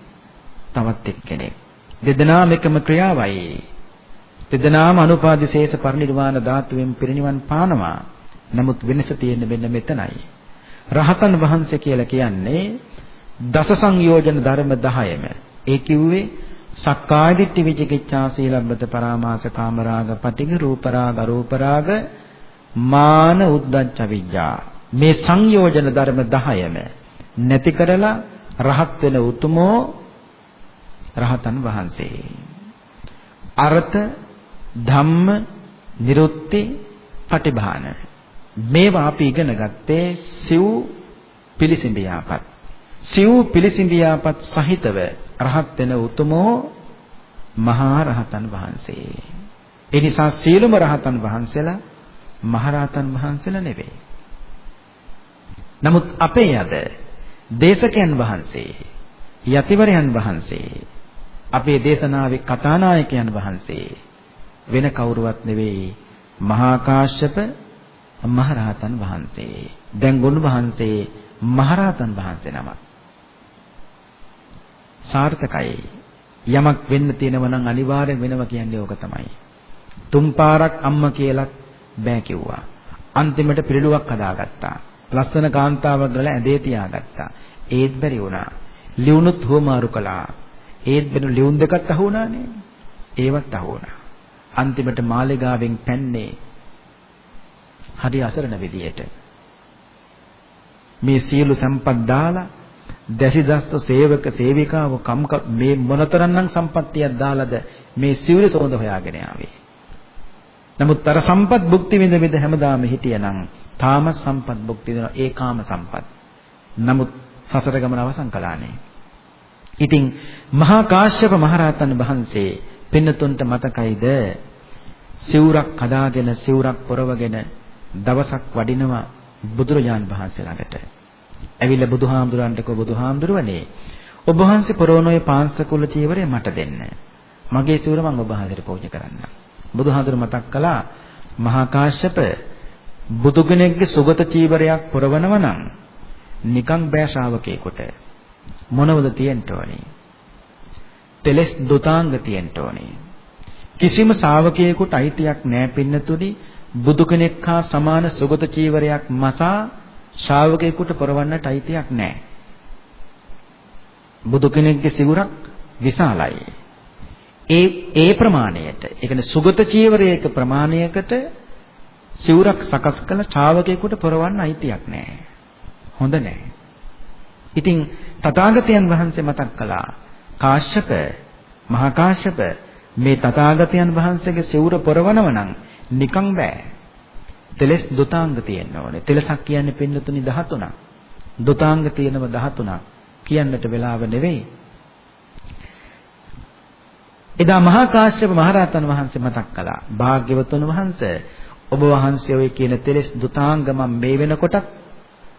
තවත් එක්කෙනෙක්. දෙදෙනාම එකම ක්‍රියාවයි. දෙදෙනාම අනුපාදිශේෂ පරිනිර්වාණ ධාතුවෙන් පිරිනිවන් පානවා. නමුත් වෙනස තියෙන්නේ මෙන්න මෙතනයි. රහතන් වහන්සේ කියලා කියන්නේ දස සංයෝජන ධර්ම 10ම. ඒ කිව්වේ සක්කාය දිට්ඨි විචිකිච්ඡා සීලබ්බත පරාමාස කාමරාග පටිඝ රූපරාග අරූපරාග මාන උද්දච්ච විඥා මේ සංයෝජන ධර්ම 10ම නැති කරලා රහත් වෙන උතුමෝ රහතන් වහන්සේ. අර්ථ ධම්ම නිරුත්ති පටිභාන. මේවා අපි ඉගෙන ගත්තේ සිව් පිළිසිඹියාපත්. සිව් පිළිසිඹියාපත් සහිතව රහත් වෙන උතුමෝ මහා රහතන් වහන්සේ. ඒ නිසා සීලම රහතන් වහන්සේලා මහරහතන් වහන්සේලා නෙවෙයි නමුත් අපේ අද දේශකයන් වහන්සේ යතිවරයන් වහන්සේ අපේ දේශනාවේ කතානායකයන් වහන්සේ වෙන කවුරුවත් නෙවෙයි මහා කාශ්‍යප මහරහතන් වහන්සේ. දැන් ගුණ වහන්සේ මහරහතන් වහන්සේ නමක්. සාර්ථකයි. යමක් වෙන්න තියෙනව නම් අනිවාර්යෙන් වෙනවා කියන්නේ ඕක තමයි. තුන් පාරක් අම්මා කියලා බෑ කිව්වා. අන්තිමට පිළිලුවක් හදාගත්තා. ලස්සන කාන්තාවක් ගල ඇඳේ තියාගත්තා. ඒත් බැරි වුණා. ලියුණුත් හොමාරු කළා. ඒත් වෙන ලියුම් දෙකක් අහු වුණානේ. ඒවත් අහු වුණා. අන්තිමට මාලිගාවෙන් පැන්නේ හරි අසරණ විදියට. මේ සියලු සම්පත් දාලා දැසිදස්ස සේවක සේවිකාව කම් මේ මොනතරම්නම් සම්පත්තියක් දාලාද මේ සිවුර සෝඳ හොයාගෙන ආවේ. නමුත් අර සම්පත් භුක්ති විඳ විඳ හැමදාම හිටියනම් තාම සම්පත් භුක්ති දෙන ඒ කාම සම්පත්. නමුත් සසර ගමන අවසන් කළානේ. ඉතින් මහා කාශ්‍යප මහරහතන් වහන්සේ පින්නතුන්ට මතකයිද සිවුරක් හදාගෙන සිවුරක් පොරවගෙන දවසක් වඩිනවා බුදුරජාන් වහන්සේ ළඟට. ඇවිල්ලා බුදුහාමුදුරන්ට කෝ බුදුහාමුදුරුවනේ ඔබ වහන්සේ පොරවනෝයේ පාංශකුල චීවරය මට දෙන්න. මගේ සිවුර මම ඔබ වහන්සේට පූජා කරන්නම්. බුදුහාමුදුර මතක් කළා මහා කාශ්‍යප බුදු කෙනෙක්ගේ සුගත චීවරයක් පුරවනව නම් නිකං බෑ ශ්‍රාවකේකට මොනවද තියෙන්න ඕනේ? තෙලස් දුතාංග තියෙන්න ඕනේ. කිසිම ශාවකයෙකුට අයිතියක් නැහැ පින්නතුනි බුදු කෙනෙක් හා සමාන සුගත චීවරයක් මසා ශාවකයෙකුට පරවන්නට අයිතියක් නැහැ. බුදු කෙනෙක්ගේ සිවුරක් විශාලයි. ඒ ඒ ප්‍රමාණයට, ඒ කියන්නේ සුගත චීවරයක ප්‍රමාණයකට සිවුරක් සකස් කළ ශ්‍රාවකයෙකුට පරවන්න අයිතියක් නැහැ. හොඳ නැහැ. ඉතින් තථාගතයන් වහන්සේ මතක් කළා කාශ්‍යප මහා කාශ්‍යප මේ තථාගතයන් වහන්සේගේ සිවුර පොරවනව නම් නිකන් බෑ. තෙලස් දුතාංග තියෙන්න ඕනේ. තෙලසක් කියන්නේ පින්නතුනි 13ක්. දුතාංග තියෙනව 13ක්. කියන්නට වෙලාව නෙවෙයි. එදා මහා කාශ්‍යප මහරහතන් වහන්සේ මතක් කළා. භාග්‍යවතුන් වහන්සේ ඔබ වහන්සේ ඔය කියන තෙලස් දුතාංග මම මේ වෙනකොට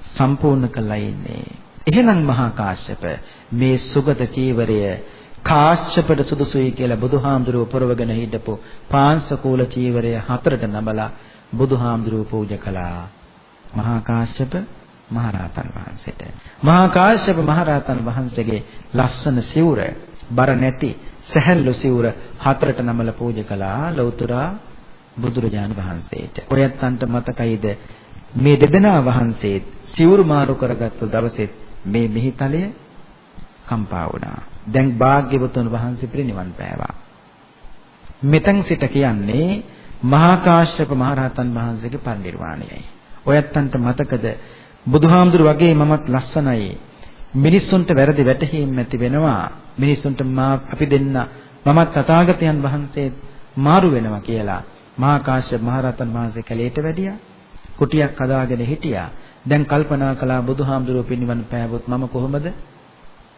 සම්පූර්ණ කළා ඉන්නේ. එහෙනම් මහා කාශ්‍යප මේ සුගත චීවරය කාශ්‍යපට සුදුසුයි කියලා බුදුහාමුදුරුවෝ පොරවගෙන හිටපු පාංශකූල චීවරය හතරට නබලා බුදුහාමුදුරුවෝ පූජා කළා. මහා කාශ්‍යප මහරහතන් වහන්සේට. මහා කාශ්‍යප මහරහතන් වහන්සේගේ ලස්සන සිවුර බර නැති සැහැල්ලු සිවුර හතරට නමලා පූජා කළා ලෞතුරා බුදුරජාණන් වහන්සේට. ඔයත්තන්ට මතකයිද මේ දෙදෙනා වහන්සේ සිවුරු මාරු කරගත්තු දවසෙත් මේ මිහිතලය කම්පා වුණා. දැන් භාග්‍යවතුන් වහන්සේ පිරිනිවන් පෑවා. මෙතෙන් සිට කියන්නේ මහා කාශ්‍යප මහරහතන් වහන්සේගේ පරිනිර්වාණයයි. ඔයත්තන්ට මතකද බුදුහාමුදුරු වගේ මමත් ලස්සනයි. මිනිස්සුන්ට වැරදි වැටහීම් ඇති වෙනවා. මිනිස්සුන්ට මා අපි දෙන්න මමත් තථාගතයන් වහන්සේ මාරු වෙනවා කියලා මහා කාශ්‍යප මහරහතන් වහන්සේ කැලේට වැඩියා. කුටියක් හදාගෙන හිටියා. දැන් කල්පනා කළා බුදුහාමුදුරුවෝ පින්නිවන් පෑවොත් මම කොහොමද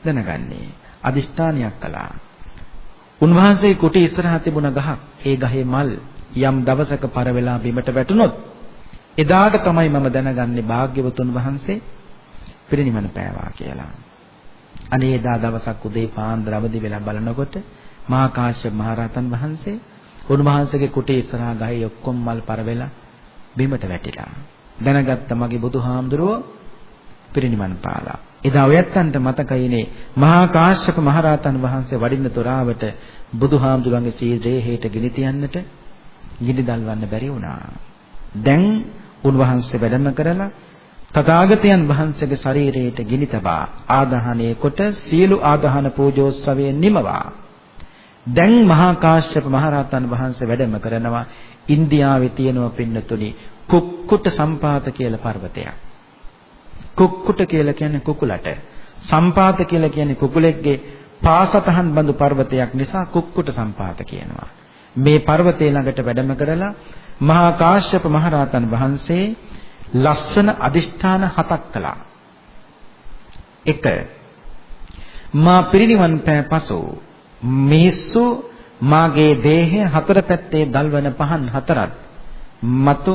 දැනගන්නේ? අදිෂ්ඨානියක් කළා. උන්වහන්සේ කුටි ඉස්සරහා තිබුණ ගහක්. ඒ ගහේ මල් යම් දවසක පර වෙලා බිමට වැටුනොත් එදාට තමයි මම දැනගන්නේ භාග්‍යවතුන් වහන්සේ පිරිනිවන පෑවා කියලා. අනේ එදා දවසක් උදේ පාන්දර අවදි වෙලා බලනකොට මහා කාශ්‍යප මහරහතන් වහන්සේ උන්වහන්සේගේ කුටි ඉස්සරහා ගහේ ඔක්කොම මල් පර වෙලා බිමට වැටිලා. දැනගත්ත මගේ බුදුහාමුදුරුවෝ පිරිනිවන් පාලා. එදා ඔයත්තන්ට මතකයිනේ මහා කාශ්‍යප මහරහතන් වහන්සේ වඩින්න තොරාවට බුදුහාමුදුරන්ගේ සීරේ හේට ගිනි තියන්නට ගිනි දල්වන්න බැරි වුණා. දැන් උන්වහන්සේ වැඩම කරලා තථාගතයන් වහන්සේගේ ශරීරයට ගිනි තබා ආදාහනයේ කොට සියලු ආදාහන පූජෝත්සවයේ නිමවා දැන් මහා කාශ්‍යප මහරහතන් වහන්සේ වැඩම කරනවා ඉන්දියාවේ තියෙනවා පින්නතුනි කුක්කුට සම්පාත කියලා පර්වතයක්. කුක්කුට කියලා කියන්නේ කුකුලට. සම්පාත කියලා කියන්නේ කුකුලෙක්ගේ පාසතහන් බඳු පර්වතයක් නිසා කුක්කුට සම්පාත කියනවා. මේ පර්වතේ ළඟට වැඩම කරලා මහා කාශ්‍යප මහරහතන් වහන්සේ ලස්සන අදිෂ්ඨාන හතක් කළා. 1. මා පිරිනිවන් පෑ පසු මිනිස්සු මාගේ දේහය හතර පැත්තේ දල්වන පහන් හතරත් මතු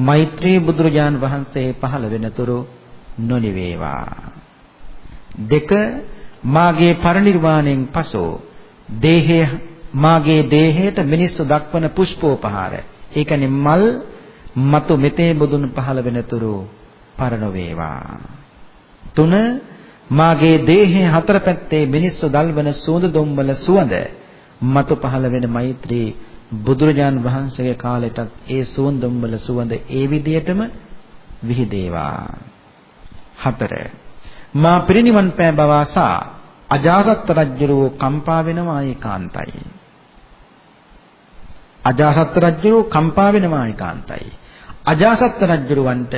මෛත්‍රී බුදුරජාන් වහන්සේ පහළ වෙනතුරු නොනිවේවා. දෙක මාගේ පරිණිරවාණයෙන් පසු දේහය මාගේ දේහයට මිනිස්සු දක්වන පුෂ්පෝපහාර ඒ කියන්නේ මල් මතු මෙතේ බුදුන් පහළ වෙනතුරු පරණ වේවා. තුන මාගේ දේහයේ හතර පැත්තේ මිනිස්සු දල්වන සුවඳ දුම්බල සුවඳ මතු පහළ වෙන මෛත්‍රී බුදුරජාන් වහන්සේගේ කාලෙටත් ඒ සුවඳ දුම්බල සුවඳ ඒ විදියටම විහිදේවා. හතර මා පිරිනිවන් පෑ බව අසා අජාසත් රජුරෝ කම්පා වෙනවා ඒකාන්තයි. අජාසත් රජුරෝ කම්පා වෙනවා ඒකාන්තයි. අජාසත් රජුරවන්ට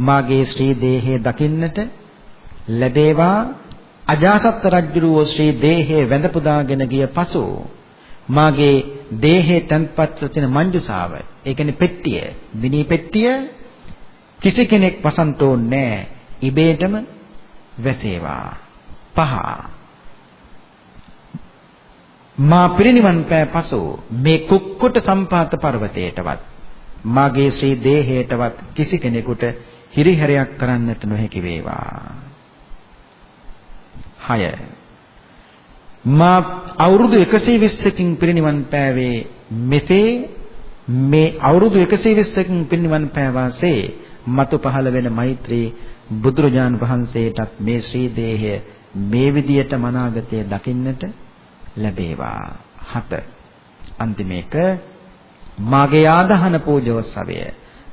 මාගේ ශ්‍රී දේහය දකින්නට ලැබේවා. අජාසත් රජුරෝ ශ්‍රී දේහය වැඳ පුදාගෙන ගිය පසු මාගේ දේහේ තන්පත් වෙන මංජුසාව ඒ කියන්නේ පෙට්ටිය මිනි පෙට්ටිය කිසි කෙනෙක් වසන්තෝ නැහැ ඉබේටම වැසේවා. පහ. මා පිරිනිවන් පෑ පසු මේ කුක්කුට සම්පාත පර්වතයටවත් මාගේ ශ්‍රී දේහයටවත් කිසි කෙනෙකුට හිරිහැරයක් කරන්නට නොහැකි වේවා. 6 මා අවුරුදු 120කින් පිරිනිවන් පෑවේ මෙසේ මේ අවුරුදු 120කින් පිරිනිවන් පෑවාසේ මතු පහළ වෙන මෛත්‍රී බුදුරජාන් වහන්සේටත් මේ ශ්‍රී දේහය මේ විදියට මනාගතය දකින්නට ලැබේවා. හත. අන්තිමේක මාගේ ආදහන පූජෝත්සවය.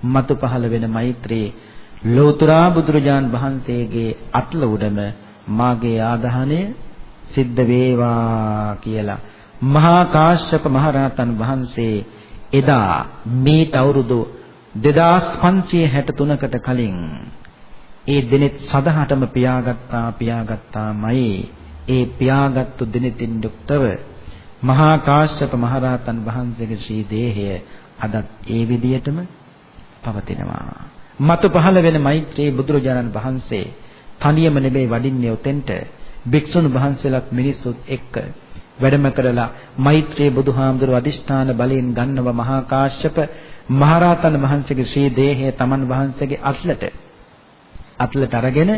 මතු පහළ වෙන මෛත්‍රී ලෝතුරා බුදුරජාන් වහන්සේගේ අත්ල උඩම මාගේ ආදහණය සිද්ධ වේවා කියලා මහා කාශ්‍යප මහරහතන් වහන්සේ එදා මේ අවුරුදු 2563කට කලින් ඒ දිනෙත් සදහටම පියාගත්තා පියාගත්තාමයි ඒ පියාගත්තු දිනෙතින් යුක්තව මහා කාශ්‍යප මහරහතන් වහන්සේගේ ශ්‍රී දේහය අදත් ඒ විදියටම පවතිනවා. මතු පහළ වෙන මෛත්‍රී බුදුරජාණන් වහන්සේ තනියම නෙමෙයි වඩින්නේ උතෙන්ට භික්ෂුන් වහන්සේලාත් මිනිස්සුත් එක්ක වැඩම කරලා මෛත්‍රී බුදුහාමුදුරුව අදිෂ්ඨාන බලයෙන් ගන්නව මහා කාශ්‍යප මහරහතන් වහන්සේගේ ශ්‍රී දේහය තමන් වහන්සේගේ අත්ලට අත්ලට අරගෙන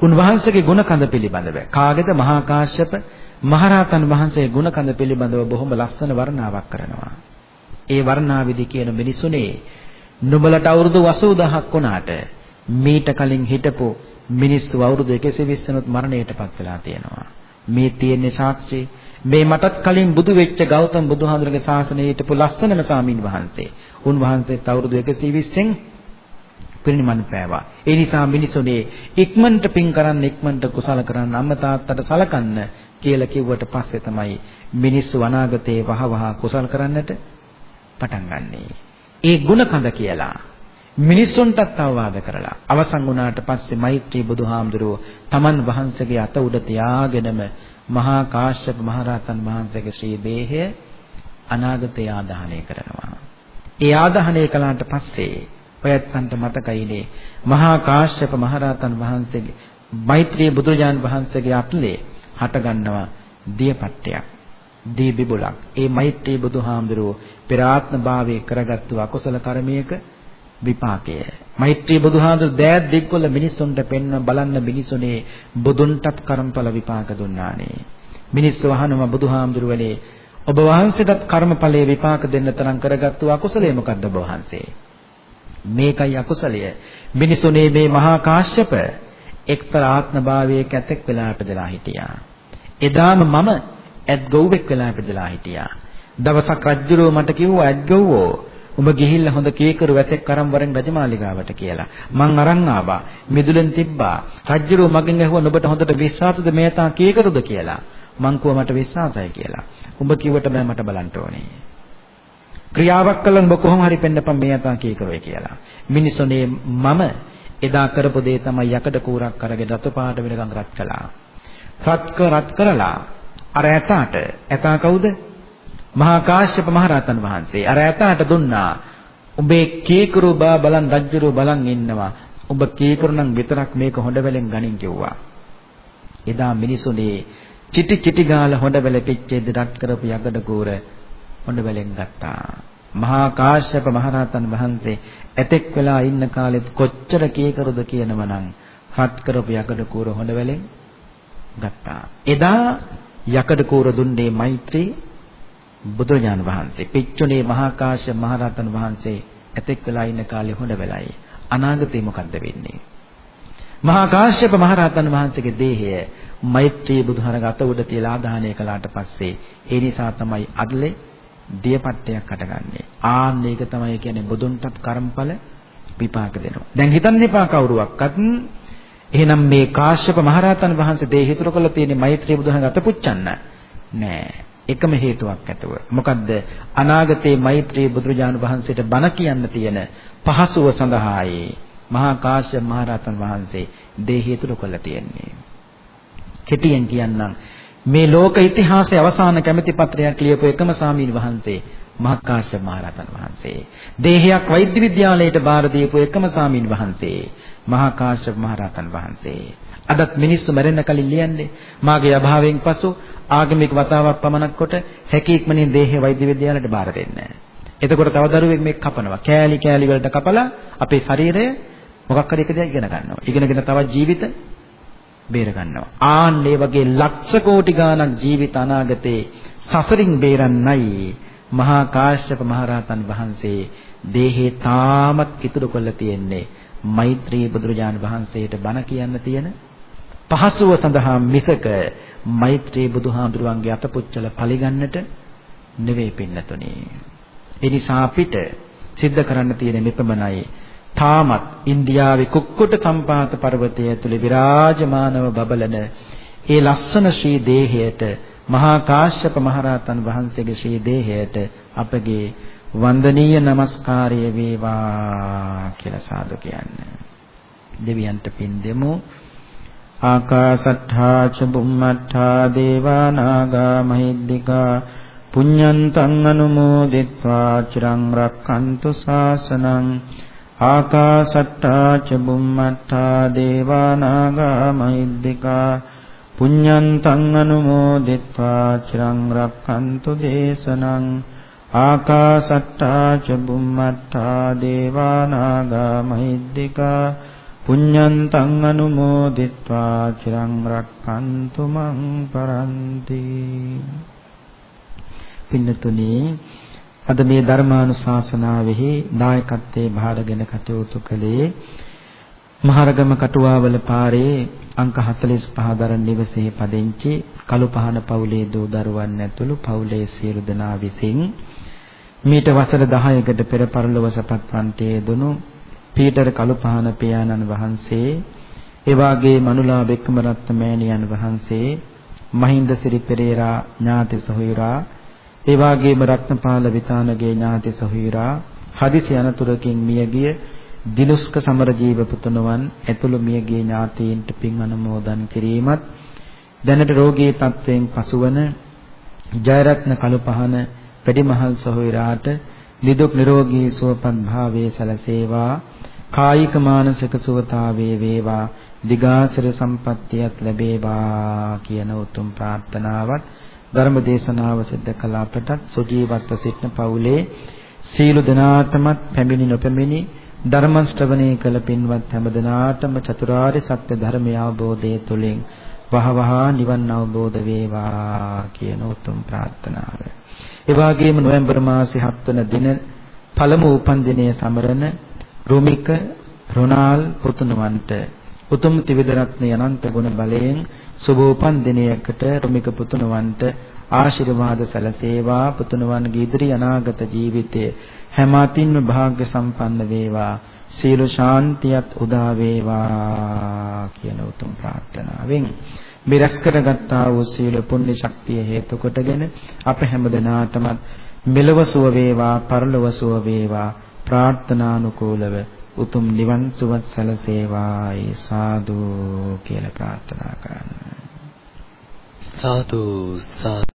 උන්වහන්සේගේ ගුණ කඳ පිළිබඳව කාගේද මහා කාශ්‍යප මහරහතන් වහන්සේ ගුණ කඳ පිළිබඳව බොහොම ලස්සන වර්ණාවක් කරනවා. ඒ වර්ණාවිදි කියන මිනිසුනේ නුඹලට අවුරුදු 80000ක් වුණාට මීට කලින් හිටපු මිනිස්සු අවුරුදු 120 නොත් මරණයටපත් වෙලා තියෙනවා. මේ තියෙන්නේ සාක්ෂි මේ මටත් කලින් බුදු වෙච්ච ගෞතම බුදුහාමුදුරගේ ශාසනයේ හිටපු ලස්සනම සාමින් වහන්සේ. උන්වහන්සේත් අවුරුදු 120න් පිරිනිවන් පෑවා. ඒ නිසා මිනිසුනේ ඉක්මනට පින් කරන්න ඉක්මනට කුසල කරන්න අම්මා තාත්තට සලකන්න කියලා කිව්වට පස්සේ තමයි මිනිස්සු අනාගතේ වහවහ කුසල් කරන්නට පටන් ගන්නෙ. ඒ ಗುಣ කඳ කියලා මිනිස්සුන්ටත් අවවාද කරලා අවසන් වුණාට පස්සේ මෛත්‍රී බුදුහාමුදුරුව තමන් වහන්සේගේ අත උඩ තියාගෙනම මහා කාශ්‍යප මහරහතන් වහන්සේගේ ශ්‍රී දේහය අනාගතය ආදාහනය කරනවා. ඒ ආදාහනය කළාට පස්සේ ඔයත්න්ට මතකයිනේ මහා කාශ්‍යප මහරහතන් වහන්සේගේ මෛත්‍රී බුදුරජාන් වහන්සේගේ අත්ලේ හට ගන්නවා දියපට්ටයක් දී බිබුලක් ඒ මෛත්‍රී බුදුහාමුදුරුව පෙර ආත්ම භාවයේ කරගත්තු අකුසල කර්මයක විපාකය. මෛත්‍රී බුදුහාමුදුරුව දෑත් දික්කොල මිනිස්සුන්ට පෙන්ව බලන්න මිනිසුනේ බුදුන්ටත් කර්මඵල විපාක දුන්නානේ. මිනිස්සු අහනවා බුදුහාමුදුරුවනේ ඔබ වහන්සේටත් කර්මඵලයේ විපාක දෙන්න තරම් කරගත්තු අකුසලයේ මොකද්ද ඔබ වහන්සේ? මේකයි අකුසලය. මිනිසුනේ මේ මහා කාශ්‍යප එක්තරා ආත්ම භාවයක ඇතෙක් වෙලා ඉපදලා හිටියා. එදාම මම ඇත් ගොව්වෙක් වෙලා ඉපදලා හිටියා. දවසක් රජුරෝ මට කිව්වා ඇත් ගොව්වෝ උඹ ගිහිල්ලා හොඳ කේකරු වැතෙක් අරන් වරෙන් රජමාලිගාවට කියලා. මං අරන් ආවා. මිදුලෙන් තිබ්බා. රජුරෝ මගෙන් ඇහුවා නුඹට හොඳට විශ්වාසද මේ තා කේකරුද කියලා. මං කිව්වා මට විශ්වාසයි කියලා. උඹ කිව්වට බෑ මට බලන්න ඕනේ. ක්‍රියාවක් කළොත් ඔබ කොහොම හරි පෙන්නපම් මේ යතා කීකරුවේ කියලා. මිනිසුනේ මම එදා කරපු දේ තමයි යකඩ කූරක් අරගෙන රතු පාට වෙනකන් රත් කළා. රත් රත් කරලා අර ඇතාට ඇතා කවුද? මහා කාශ්‍යප මහරහතන් වහන්සේ. අර ඇතාට දුන්නා. උඹේ කීකරු බා බලන් රජ්ජුරු බලන් ඉන්නවා. උඹ කීකරු නම් විතරක් මේක හොඬවැලෙන් ගනින් කිව්වා. එදා මිනිසුනේ චිටි චිටි ගාලා හොඬවැල පිච්චෙද්ද රත් කරපු යකඩ කූර හොඬවැලෙන් ගත්තා. මහා කාශ්‍යප මහරහතන් වහන්සේ ඇතෙක් වෙලා ඉන්න කාලෙත් කොච්චර කීකරුද කියනවනම් රත් කරපු යකඩ කූර හොඬවැලෙන් ගත්තා. එදා යකඩ කෝර දුන්නේ මෛත්‍රී බුදුරජාණන් වහන්සේ. පිච්චුනේ මහා කාශ්‍යප මහරහතන් වහන්සේ ඇතෙක් වෙලා ඉන්න කාලේ හොඳ වෙලයි. අනාගතේ මොකද්ද වෙන්නේ? මහා කාශ්‍යප මහරහතන් වහන්සේගේ දේහය මෛත්‍රී බුදුහරග අත උඩ තියලා ආදාහනය කළාට පස්සේ ඒ නිසා තමයි අදලේ දියපට්ටයක් අටගන්නේ. ආන්න ඒක තමයි කියන්නේ බුදුන්ටත් කර්මඵල විපාක දෙනවා. දැන් හිතන්න එපා කවුරුවක්වත් එහෙනම් මේ කාශ්‍යප මහරහතන් වහන්සේ දේ හිතුර කළ තියෙන මෛත්‍රී බුදුහන් අත පුච්චන්න නෑ. එකම හේතුවක් ඇතුව. මොකද්ද? අනාගතේ මෛත්‍රී බුදුරජාණන් වහන්සේට බණ කියන්න තියෙන පහසුව සඳහායි මහා කාශ්‍යප මහරහතන් වහන්සේ දේ හිතුර කළ තියෙන්නේ. කෙටියෙන් කියන්නම් මේ ලෝක ඉතිහාසයේ අවසාන කැමැති පත්‍රයක් ලියපු එකම සාමීන් වහන්සේ මහකාශ්‍යප මහරහතන් වහන්සේ. දේහයක් වෛද්‍ය විද්‍යාලයට බාර දීපු එකම සාමීන් වහන්සේ මහකාශ්‍යප මහරහතන් වහන්සේ. අදත් මිනිස්සු මැරෙන්න කලින් ලියන්නේ මාගේ අභාවයෙන් පසු ආගමික වතාවක් පමණක් කොට හැකීක්මනින් දේහය වෛද්‍ය විද්‍යාලයට බාර දෙන්න. එතකොට තව දරුවෙක් මේක කපනවා. කෑලි කෑලි වලට කපලා අපේ ශරීරය මොකක් හරි එක දෙයක් ඉගෙන ගන්නවා. ඉගෙනගෙන තවත් ජීවිත බේර ගන්නවා. ආන් මේ වගේ ලක්ෂ කෝටි ගාණක් ජීවිත අනාගතේ සසරින් බේරන්නයි මහා කාශ්‍යප මහරහතන් වහන්සේ දේහේ තාමත් ඉතුරු කරලා තියෙන්නේ මෛත්‍රී බුදුරජාන් වහන්සේට බණ කියන්න තියෙන පහසුව සඳහා මිසක මෛත්‍රී බුදුහාමුදුරුවන්ගේ අතපුච්චල පරිගන්නට නෙවෙයි පින්නතුනේ. ඒ නිසා අපිට සිද්ධ කරන්න තියෙන මෙපමණයි. තාමත් ඉන්දියාවේ කුක්කුට සම්පාත පර්වතය ඇතුලේ විරාජමානව බබලන ඒ ලස්සන ශ්‍රී දේහයට මහා කාශ්‍යප මහරහතන් වහන්සේගේ ශ්‍රී දේහයට අපගේ වන්දනීය নমස්කාරය වේවා කියලා සාදු කියන්න. දෙවියන්ට පින් දෙමු. ආකාසට්ඨා ච බුම්මට්ඨා දේවා නාග මහිද්దికා පුඤ්ඤන්තං අනුමෝදිත්වා චිරං රක්칸තු ශාසනං ආකාසට්ඨා ච බුම්මට්ඨා දේවා නාග මහිද්దికා පුඤ්ඤන්තං අනුමෝදිත්වා චිරං රක්칸තු දේශනං ආකාසට්ටා ච බුම්මට්ටා දේවානාගා මහිද්దికා පුඤ්ඤන්තං අනුමෝදිත්වා චිරං රක්칸තු මං පරන්ති පින්නතුනේ අද මේ ධර්මානුශාසනාවෙහි දායකත්වයේ භාරගෙන කටයුතු කළේ මහරගම කටුවාවල පාරේ අංක 45 දරණ නිවසේ පදිංචි කළුපහන පවුලේ දූ දරුවන් ඇතුළු පවුලේ සියලු දෙනා විසින් මීට වසර 10කට පෙර පරලොව සපත්වන්ට යෙදුණු පීටර් කළුපහන පියාණන් වහන්සේ ඒ වාගේ මනුලා බෙක්කමරත්ත මෑණියන් වහන්සේ මහින්ද සිරි පෙරේරා ඥාති සොහොයුරා ඒ වාගේම රත්නපාල විතානගේ ඥාති සොහොයුරා හදිසි අනතුරකින් මියගිය දිනුස්ක සමරජීව පුතුණවන් ඇතුළු මියගිය ඥාතීන්ට පින් අනුමෝදන් කිරීමත් දැනට රෝගී තත්වයෙන් පසුවන ජයරත්න කළුපහන වැඩිමහල් සොහොයුරාට නිදුක් නිරෝගී සුවපත් භාවයේ සැලසේවා කායික මානසික සුවතාවේ වේවා දිගාසර සම්පත්තියක් ලැබේවා කියන උතුම් ප්‍රාර්ථනාවත් ධර්ම දේශනාව සිද්ධ කළ අපටත් සුජීවත්ව සිටින පවුලේ සීල දනාතමත් පැමිණි නොපැමිණි ධර්ම ශ්‍රවණය කළ පින්වත් හැමදෙනාටම චතුරාර්ය සත්‍ය ධර්මය අවබෝධය තුළින් වහවහ නිවන් අවබෝධ වේවා කියන උතුම් ප්‍රාර්ථනාව. ඒ වගේම නොවැම්බර් මාසේ 7 වන දින පළමු උපන් දිනයේ සමරන රුමික රොනාල් පුතුණවන්ට උතුම් ත්‍රිවිධ රත්න අනන්ත ගුණ බලයෙන් සුබ උපන් දිනයකට රුමික පුතුණවන්ට ආශිර්වාද සැලසේවා. පුතුණවන්ගේ ඉදිරි අනාගත ජීවිතයේ හැම අතින්ම වාග්ය සම්පන්න වේවා. සීල ශාන්තියත් උදා වේවා කියන උතුම් ප්‍රාර්ථනාවෙන් මේ රැස් කරගත්තා වූ සීල පුණ්‍ය ශක්තිය හේතු කොටගෙන අප හැම දිනාටම මෙලව සුව වේවා පරලොව සුව වේවා ප්‍රාර්ථනානුකූලව උතුම් නිවන් සුව සැලසේවායි. සාදු කියලා ප්‍රාර්ථනා කරන්න. සාදු සාදු.